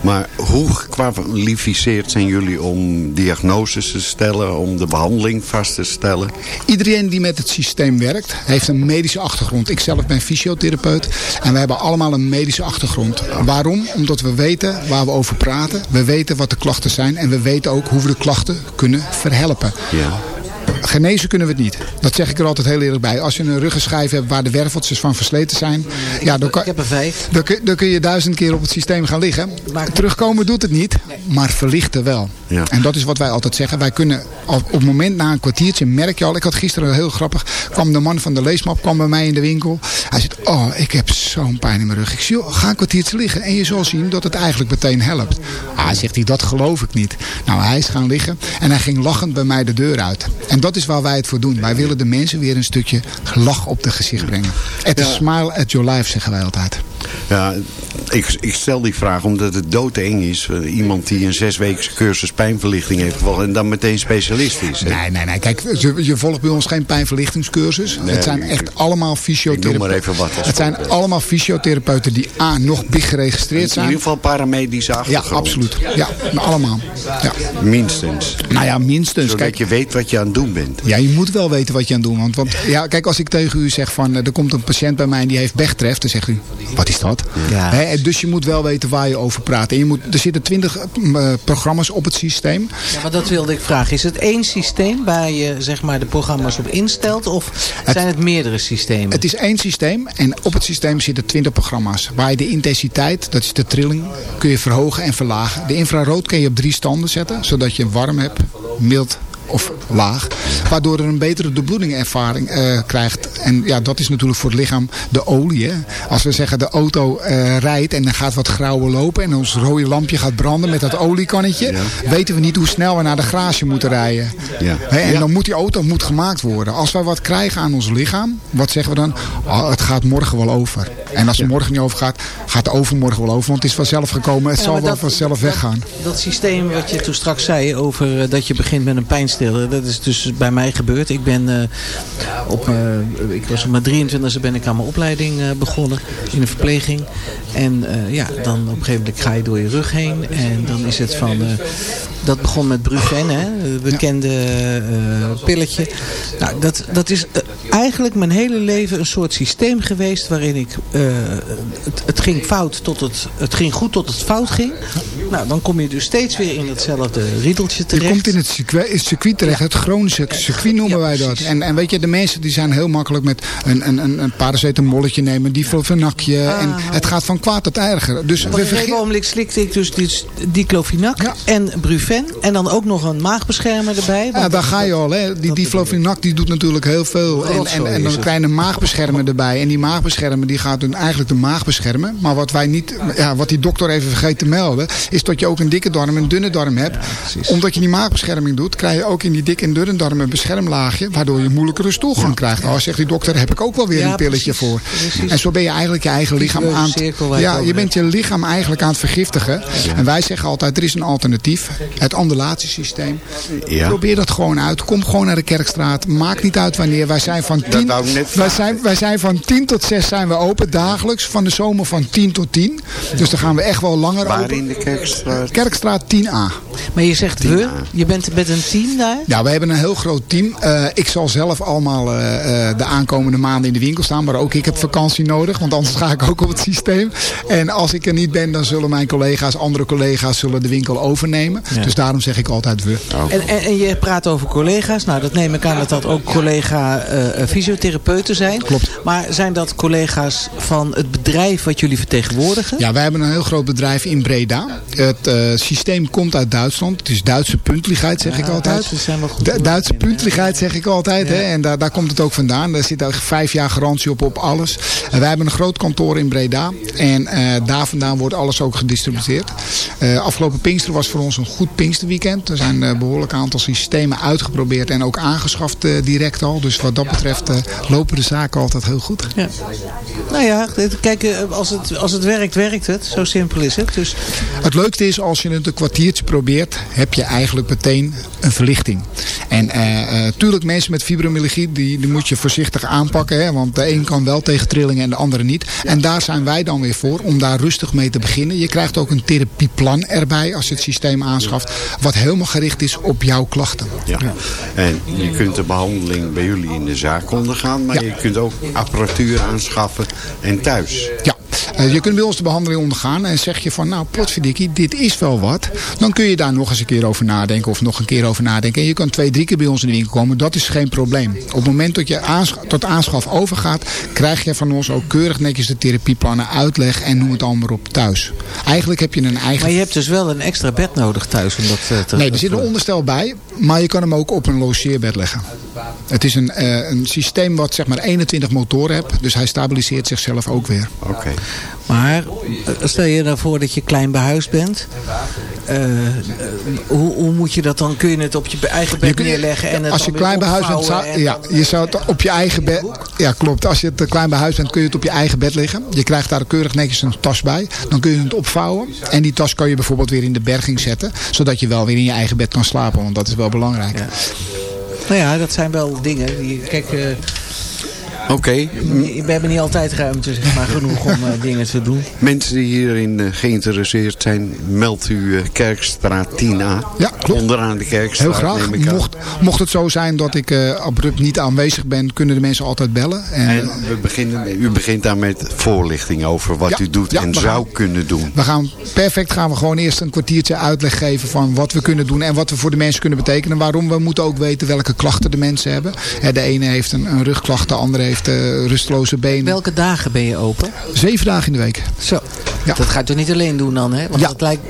Maar hoe gekwalificeerd zijn jullie om diagnoses te stellen, om de behandeling vast te stellen? Iedereen die met het systeem werkt, heeft een medische achtergrond. Ik zelf ben fysiotherapeut en we hebben allemaal een medische achtergrond. Waarom? Omdat we weten waar we over praten. We weten wat de klachten zijn en we weten ook hoe we de klachten kunnen verhelpen. Ja. Genezen kunnen we het niet. Dat zeg ik er altijd heel eerlijk bij. Als je een ruggenschijf hebt waar de werveltjes van versleten zijn. Ja, dan, kan, Ik heb er vijf. dan, kun, dan kun je duizend keer op het systeem gaan liggen. Terugkomen doet het niet, maar verlichten wel. Ja. En dat is wat wij altijd zeggen. Wij kunnen op het moment na een kwartiertje merk je al. Ik had gisteren heel grappig. kwam de man van de leesmap kwam bij mij in de winkel. Hij zegt, oh ik heb zo'n pijn in mijn rug. Ik joh, ga een kwartiertje liggen. En je zal zien dat het eigenlijk meteen helpt. Ah, zegt hij, dat geloof ik niet. Nou, hij is gaan liggen. En hij ging lachend bij mij de deur uit. En dat is waar wij het voor doen. Wij willen de mensen weer een stukje lach op de gezicht brengen. Het is smile at your life, zeggen wij altijd. Ja, ik, ik stel die vraag omdat het doodeng is. Uh, iemand die een zesweekse cursus pijnverlichting heeft gevolgd en dan meteen specialist is. Hè? Nee, nee, nee. Kijk, je, je, volgt bij ons geen pijnverlichtingscursus. Nee, het zijn echt allemaal fysiotherapeuten. maar even wat. Het zijn allemaal fysiotherapeuten die A, nog big geregistreerd zijn. In ieder geval paramedische achtergrond. Ja, absoluut. Ja, allemaal. Ja. Minstens. Nou ja, minstens. Zodat kijk, je weet wat je aan het doen bent. Ja, je moet wel weten wat je aan het doen bent. Want ja, kijk, als ik tegen u zeg van, er komt een patiënt bij mij en die heeft Bechtref, dan zegt u, wat is dat? Ja. He, dus je moet wel weten waar je over praat. En je moet, er zitten twintig uh, programma's op het systeem. Ja, maar dat wilde ik vragen. Is het één systeem waar je zeg maar, de programma's op instelt? Of het, zijn het meerdere systemen? Het is één systeem. En op het systeem zitten twintig programma's. Waar je de intensiteit, dat is de trilling, kun je verhogen en verlagen. De infrarood kun je op drie standen zetten. Zodat je warm hebt, mild of laag. Waardoor er een betere doorbloedingervaring uh, krijgt. En ja, dat is natuurlijk voor het lichaam de olie. Hè. Als we zeggen de auto uh, rijdt en er gaat wat grauwe lopen. En ons rode lampje gaat branden met dat oliekannetje. Ja. Weten we niet hoe snel we naar de garage moeten rijden. Ja. Hè, en dan moet die auto moet gemaakt worden. Als wij wat krijgen aan ons lichaam. Wat zeggen we dan? Oh, het gaat morgen wel over. En als het morgen niet over gaat, gaat het overmorgen wel over. Want het is vanzelf gekomen. Het zal wel dat, vanzelf weggaan. Dat, dat systeem wat je toen straks zei over uh, dat je begint met een dat is dus bij mij gebeurd. Ik ben uh, op, uh, ik was op mijn 23e ben ik aan mijn opleiding uh, begonnen in de verpleging. En ja, dan op een gegeven moment ga je door je rug heen. En dan is het van, dat begon met Brufen, hè, het bekende pilletje. Nou, dat, dat is eigenlijk mijn hele leven een soort systeem geweest waarin ik, het, het ging fout tot het, het ging goed tot het fout ging. Nou, dan kom je dus steeds weer in hetzelfde riedeltje terecht. Je komt in het circuit terecht. Het chronische circuit noemen wij dat. En, en weet je, de mensen die zijn heel makkelijk met een, een, een, een paracetamolletje nemen. Die nakje. Ah. En het gaat van kwaad tot erger. Dus op een gegeven moment slikte ik dus die, diclofenac ja. en Brufen. En dan ook nog een maagbeschermer erbij. Ja, daar ga je al. Hè. Die diclofenac die doet natuurlijk heel veel. En, en, en dan een maagbeschermer erbij. En die maagbeschermer die gaat dan eigenlijk de maag beschermen. Maar wat wij niet, ja, wat die dokter even vergeet te melden. Is dat je ook een dikke darm en een dunne darm hebt. Omdat je die maagbescherming doet, krijg je ook in die dikke en darm een beschermlaagje. Waardoor je moeilijkere stoelgang krijgt. Nou, zegt die dokter, heb ik ook wel weer een pilletje voor. En zo ben je eigenlijk je eigen lichaam aan het... Ja, je bent je lichaam eigenlijk aan het vergiftigen. En wij zeggen altijd, er is een alternatief. Het ambulatiesysteem. Probeer dat gewoon uit. Kom gewoon naar de Kerkstraat. Maakt niet uit wanneer. Wij zijn van 10, wij zijn, wij zijn van 10 tot 6 zijn we open dagelijks. Van de zomer van 10 tot 10. Dus dan gaan we echt wel langer Waar open. in de Kerkstraat? Kerkstraat 10A. Maar je zegt we, je bent met een team daar? Ja, we hebben een heel groot team. Uh, ik zal zelf allemaal uh, de aankomende maanden in de winkel staan. Maar ook ik heb vakantie nodig. Want anders ga ik ook op het systeem. En als ik er niet ben, dan zullen mijn collega's, andere collega's, zullen de winkel overnemen. Ja. Dus daarom zeg ik altijd we. En, en, en, je praat over collega's. Nou, dat neem ik aan dat dat ook collega uh, fysiotherapeuten zijn. Klopt. Maar zijn dat collega's van het bedrijf wat jullie vertegenwoordigen? Ja, wij hebben een heel groot bedrijf in Breda. Het systeem komt uit Duitsland. Het is Duitse puntelijkheid, zeg ik altijd. Duitse puntelijkheid zeg ik altijd. Hè? En daar, daar komt het ook vandaan. Daar zit ook vijf jaar garantie op op alles. En wij hebben een groot kantoor in Breda. En uh, daar vandaan wordt alles ook gedistributeerd. Uh, afgelopen Pinkster was voor ons een goed Pinksterweekend. Er zijn een uh, behoorlijk aantal systemen uitgeprobeerd en ook aangeschaft direct al. Dus wat dat betreft lopen de zaken altijd heel goed. Ja. Nou ja, kijk, als het, als het werkt, werkt het. Zo simpel is het. Dus... Het leukste is als je het een kwartiertje probeert, heb je eigenlijk meteen een verlichting. En uh, tuurlijk mensen met fibromyalgie, die, die moet je voorzichtig aanpakken. Hè, want de een kan wel tegen trillingen en de andere niet. En daar zijn wij dan weer voor om daar rustig mee te beginnen. Je krijgt ook een therapieplan erbij als je het systeem aanschaft. Wat helemaal gericht is op jouw klachten. Ja. En je kunt de behandeling bij jullie in de zaak ondergaan. Maar ja. je kunt ook apparatuur aanschaffen en thuis. Ja. Uh, je kunt bij ons de behandeling ondergaan en zeg je van nou potverdikkie, dit is wel wat. Dan kun je daar nog eens een keer over nadenken of nog een keer over nadenken. En je kan twee, drie keer bij ons in de winkel komen. Dat is geen probleem. Op het moment dat je aansch tot aanschaf overgaat, krijg je van ons ook keurig netjes de therapieplannen, uitleg en noem het allemaal op thuis. Eigenlijk heb je een eigen... Maar je hebt dus wel een extra bed nodig thuis om dat uh, te... Nee, er zit een onderstel bij, maar je kan hem ook op een logeerbed leggen. Het is een, uh, een systeem wat zeg maar 21 motoren hebt, dus hij stabiliseert zichzelf ook weer. Oké. Okay. Maar stel je nou voor dat je klein behuisd bent. Eh, eh, hoe, hoe moet je dat dan? Kun je het op je eigen bed neerleggen en het Als je klein bij huis bent, zou- ja, dan, je zou het op je eigen bed. Ja, klopt. Als je het klein bij huis bent, kun je het op je eigen bed liggen. Je krijgt daar keurig netjes een tas bij. Dan kun je het opvouwen. En die tas kan je bijvoorbeeld weer in de berging zetten. Zodat je wel weer in je eigen bed kan slapen. Want dat is wel belangrijk. Nou ja, dat zijn wel dingen. Die, kijk, eh, Oké, we hebben niet altijd ruimte, zeg maar, genoeg om eh, dingen te doen. mensen die hierin eh, geïnteresseerd zijn, meldt u eh, Kerkstraat 10A. Ja, klopt. Onderaan de Kerkstraat Heel graag. neem ik. Mocht, mocht het zo zijn dat ik eh, abrupt niet aanwezig ben, kunnen de mensen altijd bellen. En, En we beginnen, u begint daar met voorlichting over wat Ja, u doet ja, en zou gaan- kunnen doen. We gaan perfect gaan we gewoon eerst een kwartiertje uitleg geven van wat we kunnen doen en wat we voor de mensen kunnen betekenen. Waarom we moeten ook weten welke klachten de mensen hebben. Hè, De ene heeft een, een rugklacht, de andere heeft eh, rusteloze benen. Welke dagen ben je open? Zeven dagen in de week. Zo. Ja. Dat ga je toch niet alleen doen dan, hè? Want Ja. het lijkt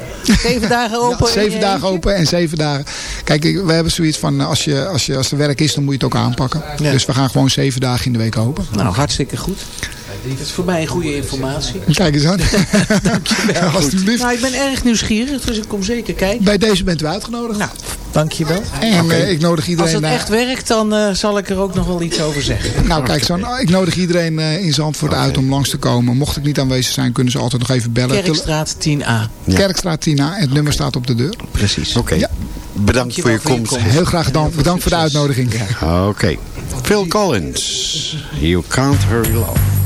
zeven (laughs) dagen open. Ja, zeven dagen eentje? open en zeven dagen. Kijk, we hebben zoiets van eh, als, je, als, je, als er werk is, dan moet je het ook aanpakken. Dus we gaan gewoon zeven dagen in de week open. Nou, hartstikke goed. Dat is voor mij goede informatie. Kijk eens aan. (laughs) Alsjeblieft. Nou, ik ben erg nieuwsgierig, dus ik kom zeker kijken. Bij deze bent u uitgenodigd. Nou, dankjewel. En eh, ik nodig Als iedereen... het eh, echt werkt, dan eh, zal ik er ook nog wel iets over zeggen. (laughs) Nou kijk, zo, ik nodig iedereen eh, in Zandvoort uit om langs te komen. Mocht ik niet aanwezig zijn, kunnen ze altijd nog even bellen. Kerkstraat 10A. Kerkstraat Tina. Het nummer staat op de deur. Precies. Oké, Ja. bedankt voor je voor je komst. komst. Heel graag gedaan. Bedankt voor de uitnodiging. Oké, Phil Collins, You Can't Hurry Love.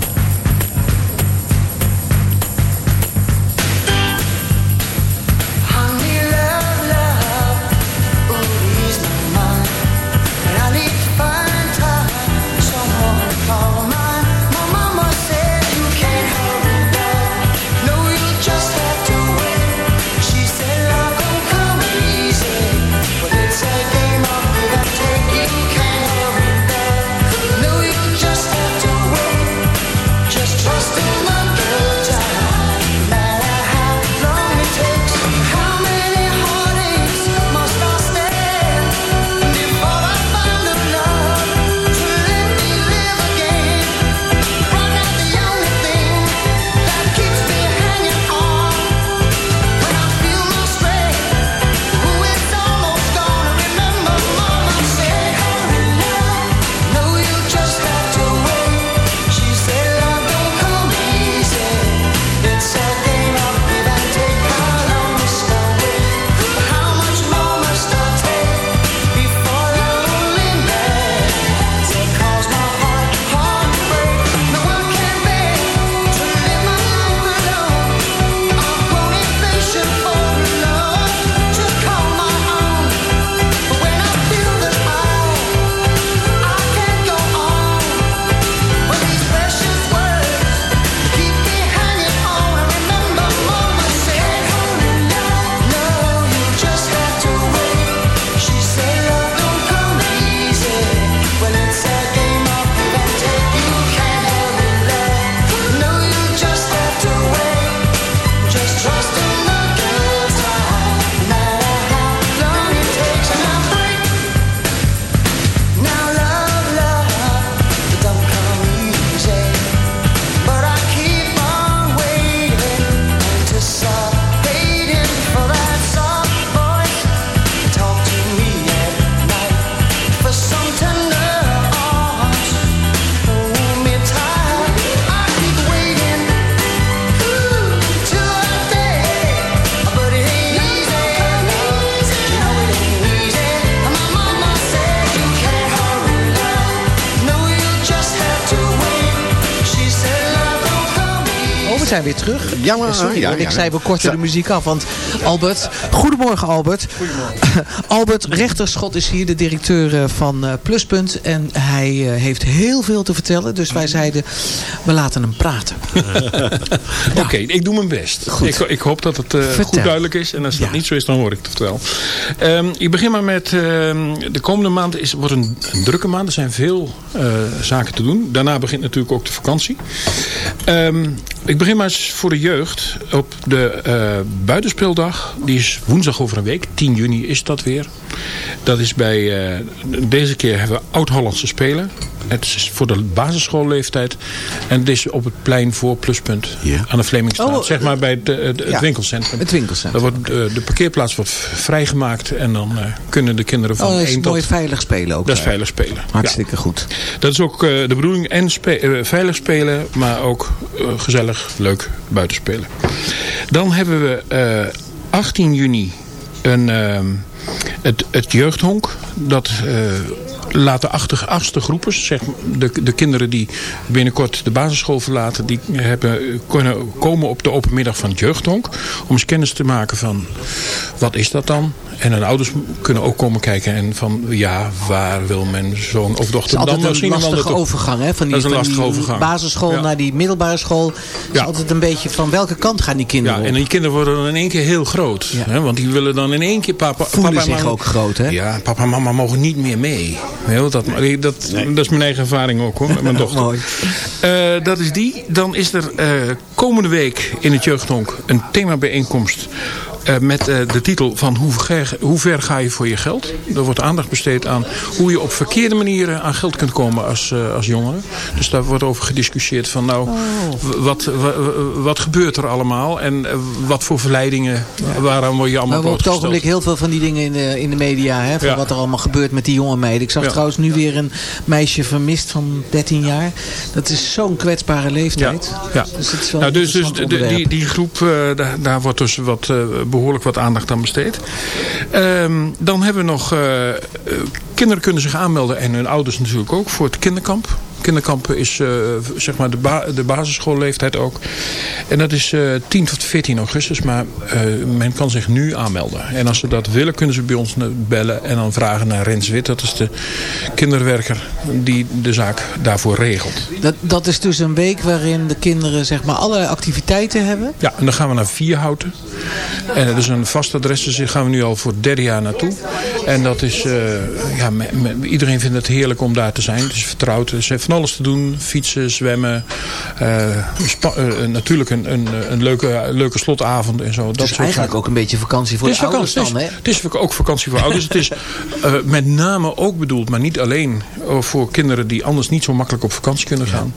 Zijn weer terug. Ja, maar- Sorry, ja, hoor, ja. ik zei we korten de muziek af. Want Albert, goedemorgen Albert. (laughs) Albert Rechterschot is hier, de directeur eh, van eh, Pluspunt. En hij eh, heeft heel veel te vertellen. Dus wij zeiden, we laten hem praten. (laughs) Oké, ik doe mijn best. Goed. Ik, ik hoop dat het eh, goed duidelijk is. En als dat Ja. niet zo is, dan hoor ik het wel. Ehm, ik begin maar met... ehm, de komende maand is, wordt een, een drukke maand. Er zijn veel eh, zaken te doen. Daarna begint natuurlijk ook de vakantie. Ehm, ik begin maar eens voor de jeugd. Op de eh, buitenspeeldag. Die is woensdag over een week. 10 juni is dat weer. Dat is bij... eh, deze keer hebben we Oud-Hollandse Spelen. Het is voor de basisschoolleeftijd. En het is op het plein voor Pluspunt. Ja. Aan de Vlemingstraat. Oh, zeg maar bij het, eh, het, het ja. winkelcentrum. Het winkelcentrum. Daar wordt, eh, de parkeerplaats wordt vrijgemaakt. En dan eh, kunnen de kinderen van Oh, dat is 1 tot... mooi veilig spelen ook. Dat is daar. veilig spelen. Hartstikke goed. Dat is ook eh, de bedoeling. En spe- eh, veilig spelen, maar ook eh, gezellig, leuk buiten spelen. Dan hebben we eh, 18 juni een, ehm, het, het jeugdhonk. Dat de achter, achtste groepers, zeg, de, de kinderen die binnenkort de basisschool verlaten... die hebben, kunnen komen op de open middag van het jeugdhonk. Om eens kennis te maken van wat is dat dan? En hun ouders kunnen ook komen kijken en van ja, waar wil mijn zoon of dochter dan misschien een wel lastige overgang. Hè? Van die, Dat is een van lastige die overgang. basisschool Ja. naar die middelbare school. Is altijd een beetje van welke kant gaan die kinderen Ja, en die kinderen worden dan in één keer heel groot. Hè? Want die willen dan in één keer papa, Voelen papa en zich mama- ook groot, hè? Ja, papa en mama mogen niet meer mee. Heel dat, dat, dat, dat is mijn eigen ervaring ook hoor, met mijn (laughs) dochter. Mooi. Eh, dat is die. Dan is er eh, komende week in het Jeugdhonk een themabijeenkomst. Eh, met eh, de titel van hoe ver, hoe ver ga je voor je geld? Er wordt aandacht besteed aan hoe je op verkeerde manieren aan geld kunt komen als, eh, als jongere. Dus daar wordt over gediscussieerd van nou, wat, wa- wat gebeurt er allemaal? En wat voor verleidingen, waaraan word je allemaal Maar we hebben op het ogenblik heel veel van die dingen in de, in de media. Hè, van Ja. wat er allemaal gebeurt met die jonge meiden. Ik zag Ja. trouwens nu weer een meisje vermist van 13 jaar. Dat is zo'n kwetsbare leeftijd. Ja. Dus het is wel Nou, dus dus de- die, die groep, daar, daar wordt dus wat, behoorlijk wat aandacht aan besteed. Ehm, dan hebben we nog... eh, eh, kinderen kunnen zich aanmelden en hun ouders natuurlijk ook voor het kinderkamp. Kinderkamp is eh, zeg maar de, ba de basisschoolleeftijd ook. En dat is eh 10 tot 14 augustus, maar eh, men kan zich nu aanmelden. En als ze dat willen, kunnen ze bij ons bellen en dan vragen naar Rens Wit. Dat is de kinderwerker die de zaak daarvoor regelt. Dat, dat is dus een week waarin de kinderen zeg maar allerlei activiteiten hebben. Ja, en dan gaan we naar Vierhouten. En dat is een vast adres, dus daar gaan we nu al voor het derde jaar naartoe. En dat is, eh, ja, me- me- iedereen vindt het heerlijk om daar te zijn. Het is vertrouwd, er is van alles te doen. Fietsen, zwemmen. eh, eh, natuurlijk een, een, een leuke, leuke slotavond en zo. Dat Dus soort eigenlijk ook een beetje vakantie voor de is ouders dan, hè? het is, is ook vakantie voor ouders. Het is (laughs) eh, met name ook bedoeld, maar niet alleen voor kinderen die anders niet zo makkelijk op vakantie kunnen gaan.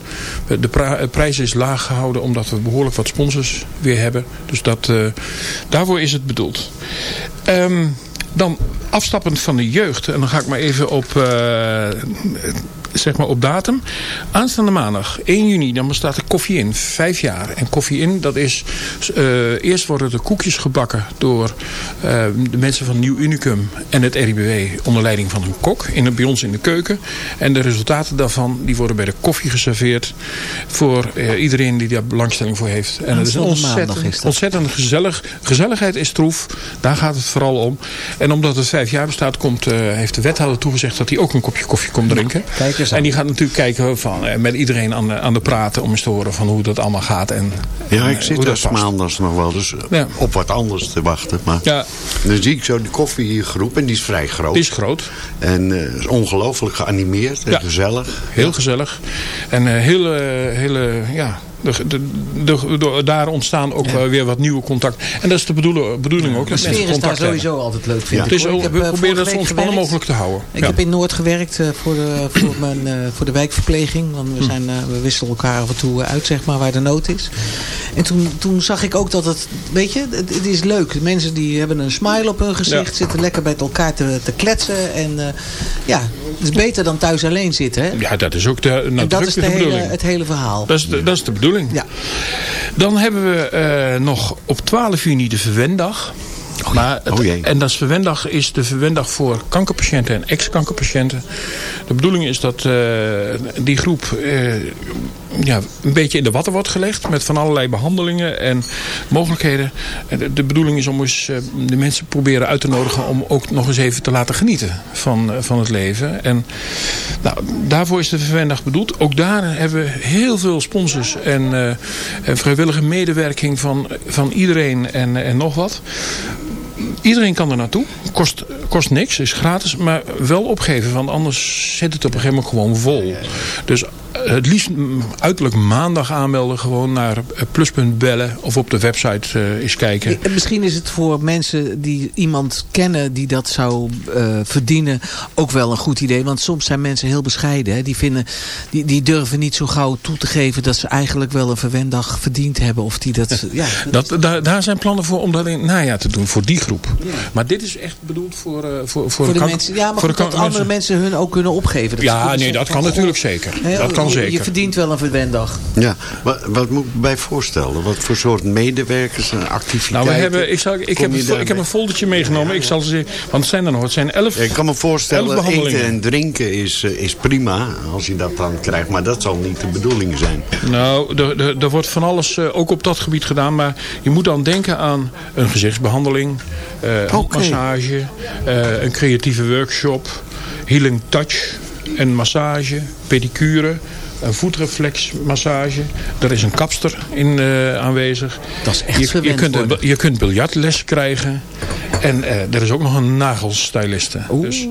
De prijs is laag gehouden omdat we behoorlijk wat sponsors weer hebben. Dus dat, daarvoor is het bedoeld. Ehm, dan afstappend van de jeugd. En dan ga ik maar even op, zeg maar op datum. Aanstaande maandag, 1 juni, dan bestaat de koffie in. Vijf jaar. En koffie in, dat is... eh, eerst worden de koekjes gebakken door eh, de mensen van Nieuw Unicum en het RIBW onder leiding van een kok in, bij ons in de keuken. En de resultaten daarvan die worden bij de koffie geserveerd voor eh, iedereen die daar belangstelling voor heeft. En het is een ontzettend, is dat. ontzettend gezellig. Gezelligheid is troef. Daar gaat het vooral om. En omdat het vijf jaar bestaat, komt, heeft de wethouder toegezegd dat hij ook een kopje koffie komt drinken. Kijk En die gaat natuurlijk kijken van, eh, met iedereen aan de, aan de praten om eens te horen van hoe dat allemaal gaat. En, Ja, ik eh, zit past. maandags nog wel dus eh, Ja. op wat anders te wachten. Maar Ja, dan zie ik zo die koffiegroep en die is vrij groot. het is groot. En is ongelooflijk geanimeerd en Ja. gezellig. Heel gezellig. En eh, hele, hele, ja, de, de, daar ontstaan ook wel weer wat nieuwe contacten. En dat is de bedoeling, bedoeling ook. De sfeer is daar hebben. sowieso altijd leuk, vind Ja. ik. Hoor. Ik we eh, proberen dat zo ontspannen mogelijk te houden. Ik Ja. heb in Noord gewerkt eh, voor, de, (laughs) voor, mijn, eh, voor de wijkverpleging. Want Hm. we, zijn, eh, we wisselen elkaar af en toe uit, zeg maar, waar de nood is. En toen, toen zag ik ook dat het, weet je, het, het is leuk. De mensen die hebben een smile op hun gezicht, zitten lekker bij elkaar te, te kletsen. En eh, ja, het is beter dan thuis alleen zitten, hè? Ja, dat is ook de, en dat is de hele, bedoeling. het hele verhaal. Dat is de, dat is de bedoeling. Ja. Dan hebben we eh, nog op 12 juni de verwendag. Maar het- Oh en dat is verwendag is de verwendag voor kankerpatiënten en ex-kankerpatiënten. De bedoeling is dat eh, die groep eh, ja, een beetje in de watten wordt gelegd. Met van allerlei behandelingen en mogelijkheden. En de, de bedoeling is om eens eh, de mensen proberen uit te nodigen. Om ook nog eens even te laten genieten van, eh, van het leven. En nou, daarvoor is de verwendag bedoeld. Ook daar hebben we heel veel sponsors en, eh, en vrijwillige medewerking van, van iedereen en, en nog wat. Iedereen kan er naartoe. Kost, kost niks, is gratis. Maar wel opgeven, want anders zit het op een gegeven moment gewoon vol. Dus het liefst mm, uiterlijk maandag aanmelden. Gewoon naar eh, pluspunt bellen of op de website eh, eens kijken. En Misschien is het voor mensen die iemand kennen die dat zou eh, verdienen ook wel een goed idee. Want soms zijn mensen heel bescheiden. Hè? Die, vinden, die, die durven niet zo gauw toe te geven dat ze eigenlijk wel een verwendag verdiend hebben. Of die dat, ja, (laughs) Dat, daar, daar zijn plannen voor om dat in najaar te doen voor die groep. Maar dit is echt bedoeld voor, eh, voor, voor, voor de mensen, ja, maar voor dat andere mensen hun ook kunnen opgeven. Dat Ja, nee, dat kan natuurlijk zeker. Dat kan je- zeker. Je verdient wel een verwendag. Ja, wat, wat moet ik bij voorstellen? Wat voor soort medewerkers en activiteiten? Nou, we hebben, ik, zal, ik, heb, een, ik heb een foldertje meegenomen. Ik zal ze, want het zijn er nog. Het zijn elf, Ik kan me elf voorstellen, behandelingen. eten en drinken is, eh, is prima als je dat dan krijgt. Maar dat zal niet de bedoeling zijn. Nou, er, er, er wordt van alles eh, ook op dat gebied gedaan. Maar je moet dan denken aan een gezichtsbehandeling, eh handmassage, eh, een creatieve workshop, healing touch, een massage, pedicure, een voetreflexmassage. Er is een kapster in eh, aanwezig. Dat is echt je, je, kunt, worden. je kunt biljartles krijgen. En eh, er is ook nog een nagelstyliste. Dus,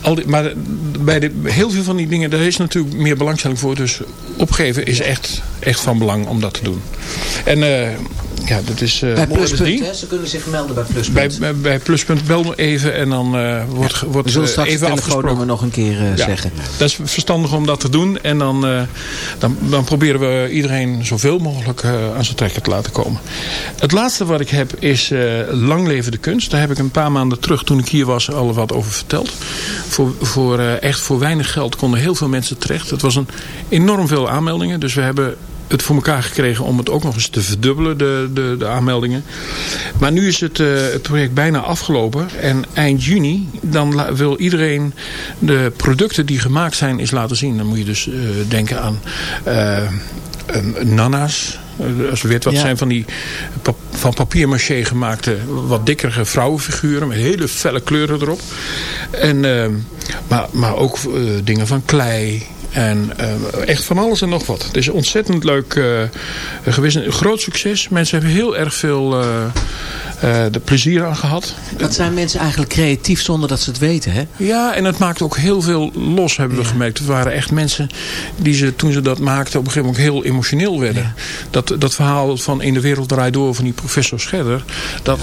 al die, maar bij de, heel veel van die dingen, daar is natuurlijk meer belangstelling voor. Dus opgeven is echt, echt van belang om dat te doen. En eh, ja, dat is... eh, Bij Pluspunt, hè? Ze kunnen zich melden bij Pluspunt. Bij, bij, bij Pluspunt bel me even en dan eh, wordt, ge- wordt We zullen eh, straks het even telefoonnummer afgesproken. nog een keer eh, Ja, zeggen. Dat is verstandig om dat te doen. En dan, eh, dan, dan proberen we iedereen zoveel mogelijk eh, aan zijn trekker te laten komen. Het laatste wat ik heb is eh Lang leven de kunst. Daar heb ik een paar maanden terug, toen ik hier was, al wat over verteld. Voor, voor, eh, echt voor weinig geld konden heel veel mensen terecht. Het was een enorm veel aanmeldingen. Dus we hebben het voor elkaar gekregen om het ook nog eens te verdubbelen, de, de, de aanmeldingen. Maar nu is het, eh, het project bijna afgelopen. En eind juni, dan wil iedereen de producten die gemaakt zijn, eens laten zien. Dan moet je dus eh, denken aan een nana's. Als je weet wat Ja. zijn van die van papier-maché gemaakte wat dikkere vrouwenfiguren met hele felle kleuren erop. En, maar, maar ook dingen van klei. En eh, echt van alles en nog wat. Het is ontzettend leuk eh, geweest. Een groot succes. Mensen hebben heel erg veel eh, de plezier aan gehad. Dat zijn mensen eigenlijk creatief zonder dat ze het weten, hè? Ja, en het maakt ook heel veel los, hebben we gemerkt. Het waren echt mensen die ze, toen ze dat maakten, op een gegeven moment ook heel emotioneel werden. Dat, dat verhaal van In de wereld draait door van die professor Scherder, dat,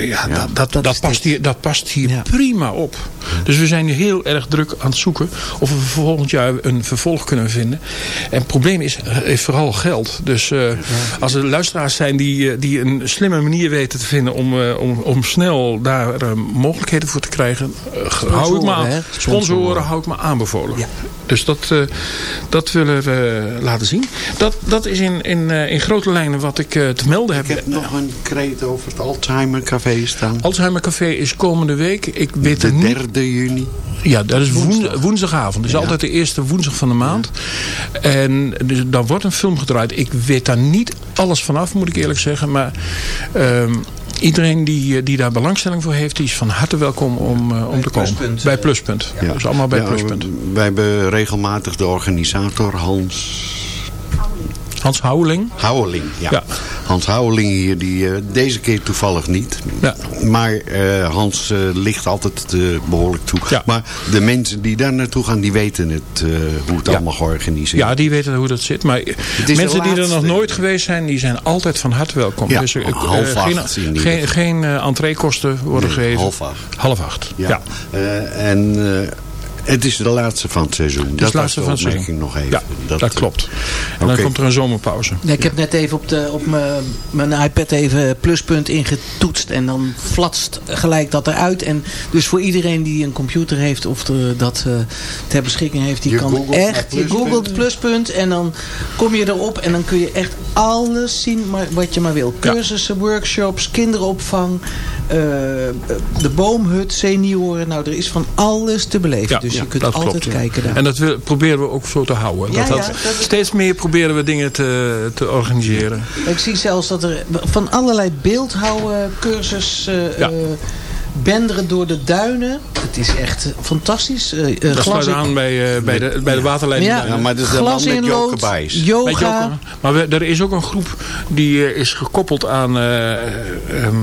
ja, dat, dat, dat, past hier, dat past hier prima op. Dus we zijn heel erg druk aan het zoeken of we volgend jaar een vervolg kunnen vinden. En het probleem is, is vooral geld. Dus eh, als er luisteraars zijn die, eh, die een slimme manier weten te vinden om, eh, om, om snel daar eh, mogelijkheden voor te krijgen, eh, hou ik me aan. Sponsoren hou ik me aanbevolen. Dus dat, eh, dat willen we laten zien. Dat, dat is in, in, eh, in grote lijnen wat ik eh, te melden heb. Ik heb nog een kreet over het Alzheimer Café staan. Alzheimer Café is komende week. Ik weet De het niet. 3 juni. Ja, dat is woensdag. woensdagavond. Dat is altijd de eerste woensdag van de maand. En dus, dan wordt een film gedraaid. Ik weet daar niet alles vanaf, moet ik eerlijk zeggen. Maar ehm, iedereen die, eh, die daar belangstelling voor heeft... die is van harte welkom om, eh, om te komen. Pluspunt, Bij Pluspunt. Ja. Dus allemaal bij Ja, Pluspunt. Wij hebben regelmatig de organisator Hans Hans Houweling. Houweling. Ja. Ja. Hans Houweling hier, die eh, deze keer toevallig niet. Ja. Maar eh, Hans eh, ligt altijd eh, behoorlijk toe. Ja. Maar de mensen die daar naartoe gaan, die weten het, hoe het allemaal georganiseerd Ja, die weten hoe dat zit. Maar mensen die er nog nooit geweest zijn, die zijn altijd van harte welkom. Ja, dus, eh, half acht geen, geen, geen entreekosten worden Nee, gegeven. half acht. Half acht. Ja. Ja. En het is de laatste van het seizoen. Het is dat de laatste van het opmerking nog even. Ja, dat, eh, klopt. En dan komt er een zomerpauze. Nee, ik heb net even op, de, op mijn- mijn iPad even pluspunt ingetoetst. En dan flatst gelijk dat eruit. En dus voor iedereen die een computer heeft of de, dat eh, ter beschikking heeft. Die Je kan googelt echt, je googelt pluspunt. En dan kom je erop. En dan kun je echt alles zien maar, wat je maar wil. Cursussen, workshops, kinderopvang. eh, de boomhut, senioren. Nou, er is van alles te beleven. dus je kunt dat altijd klopt, kijken daar. En dat proberen we ook zo te houden. Dat, dat- steeds meer proberen we dingen te, te organiseren. Ik zie zelfs dat er van allerlei beeldhouden, cursus, eh, eh, benderen door de duinen. Het is echt fantastisch. Eh, eh, Dat glas sluit in- aan bij, eh, bij, de, bij de waterleiding. Ja, Ja, maar dat is de glas man met in lood, yoga. Joker. Maar we- er is ook een groep die eh, is gekoppeld aan eh, ehm,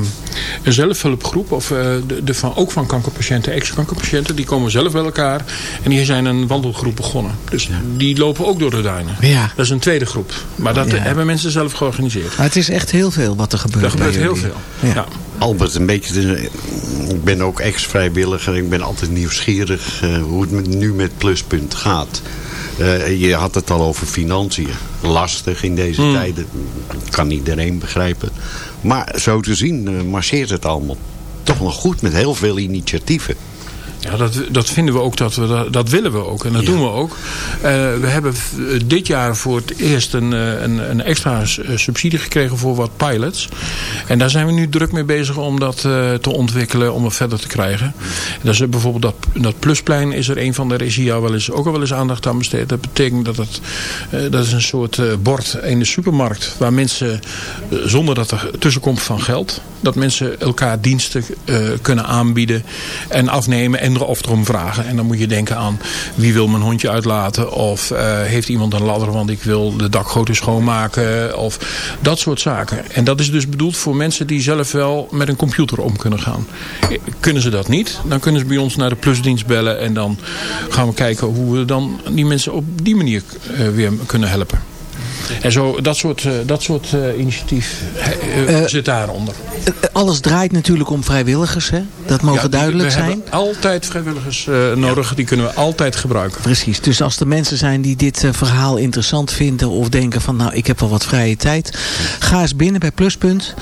een zelfhulpgroep, of eh, de, de van, ook van kankerpatiënten, ex-kankerpatiënten, die komen zelf bij elkaar en die zijn een wandelgroep begonnen. Dus die lopen ook door de duinen. Ja. Dat is een tweede groep. Maar dat Ja. hebben mensen zelf georganiseerd. Maar het is echt heel veel wat er gebeurt. Er gebeurt heel jullie. veel. Ja. Ja. Albert, een beetje, de- ik ben ook ex-vrijwilliger. Ik ben altijd nieuwsgierig eh, hoe het nu met Pluspunt gaat. Eh, je had het al over financiën. Lastig in deze Hmm. tijden. Kan iedereen begrijpen. Maar zo te zien eh, marcheert het allemaal toch nog goed met heel veel initiatieven. Ja, dat, dat vinden we ook, dat, we, dat, dat willen we ook. En dat Ja. doen we ook. Eh, we hebben v- dit jaar voor het eerst een, eh, een, een extra eh, subsidie gekregen voor wat pilots. En daar zijn we nu druk mee bezig om dat eh, te ontwikkelen, om het verder te krijgen. Dat is bijvoorbeeld dat, dat plusplein is er een van. Hier al wel eens, ook al wel eens aandacht aan besteed. Dat betekent dat het eh, dat is een soort eh, bord in de supermarkt. Waar mensen, eh, zonder dat er tussenkomt van geld, dat mensen elkaar diensten eh, kunnen aanbieden en afnemen en er of erom vragen. En dan moet je denken aan wie wil mijn hondje uitlaten of eh, heeft iemand een ladder want ik wil de dakgoten schoonmaken of dat soort zaken. En dat is dus bedoeld voor mensen die zelf wel met een computer om kunnen gaan. Kunnen ze dat niet, dan kunnen ze bij ons naar de plusdienst bellen en dan gaan we kijken hoe we dan die mensen op die manier eh, weer kunnen helpen. En zo, dat soort, eh, dat soort eh, initiatief eh, zit daaronder. Alles draait natuurlijk om vrijwilligers, hè? Dat mogen Ja, die- duidelijk we zijn. hebben altijd vrijwilligers nodig. Die kunnen we altijd gebruiken. Precies, dus als er mensen zijn die dit verhaal interessant vinden of denken van nou ik heb wel wat vrije tijd. Ga eens binnen bij Pluspunt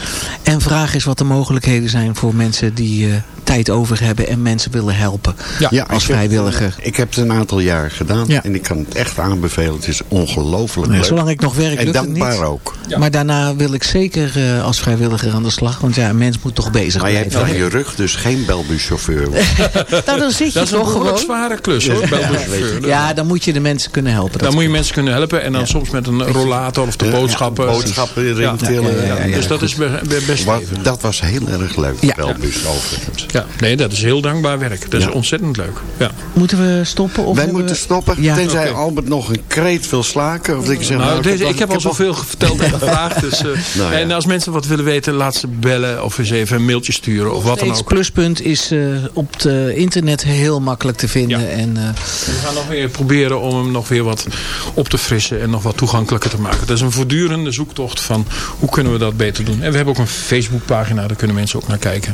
en vraag eens wat de mogelijkheden zijn voor mensen die tijd over hebben en mensen willen helpen als ik heb- vrijwilliger. ik heb het een aantal jaar gedaan Ja. en ik kan het echt aanbevelen. Het is ongelooflijk Nee, leuk. zolang ik nog werk En lukt het dankbaar niet. ook. Maar daarna wil ik zeker eh, als vrijwilliger aan de slag. Want ja, een mens moet toch bezig Maar je hebt aan je rug dus geen belbuschauffeur. (laughs) nou, dan zit je Dat is een toch gewoon. zware klus hoor. Ja, belbuschauffeur. Ja, dan moet je de mensen kunnen helpen. Dan moet je mensen kunnen helpen. En dan soms met een rollator of de Ja, boodschappen. boodschappen erin Ja. tillen. Ja, Ja, ja, dus dat goed. is be- be- best dat was heel erg leuk, Ja. belbus overigens. Ja, nee, dat is heel dankbaar werk. Dat is Ja. ontzettend leuk. Ja. Moeten we stoppen? Of Wij moeten we- stoppen. Ja. Tenzij. Albert nog een kreet wil slaken. Of dat ik zeg, Nou, deze, al- ik heb al zoveel verteld en (laughs) gevraagd. Dus, eh, Nou ja. En als mensen wat willen weten, laat ze bellen. Of eens even een mailtje sturen. Of wat dan ook. pluspunt is eh, op het internet heel makkelijk te vinden. Ja. En, eh, We gaan nog weer proberen om hem nog weer wat op te frissen en nog wat toegankelijker te maken. Dat is een voortdurende zoektocht van hoe kunnen we dat beter doen. En we hebben ook een Facebookpagina, daar kunnen mensen ook naar kijken.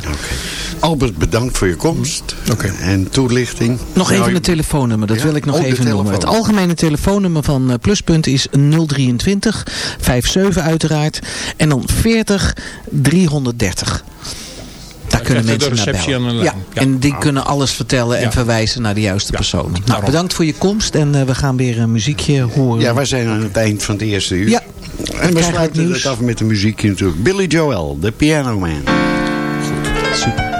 Albert, bedankt voor je komst. En toelichting. nog Nou, even het telefoonnummer, dat Ja? wil ik nog Oh, even noemen. Het algemene telefoonnummer van eh, Pluspunt is 023 57 uiteraard. En dan 40 330. Daar kunnen mensen naar bellen. aan de lijn. Ja, Ja. en die kunnen alles vertellen en Ja. verwijzen naar de juiste personen. Nou, daarom. bedankt voor je komst en eh, we gaan weer een muziekje horen. Ja, wij zijn aan het eind van het eerste uur. Ja. En we het sluiten nieuws. het af met een muziekje natuurlijk. Billy Joel, de Piano Man. Super.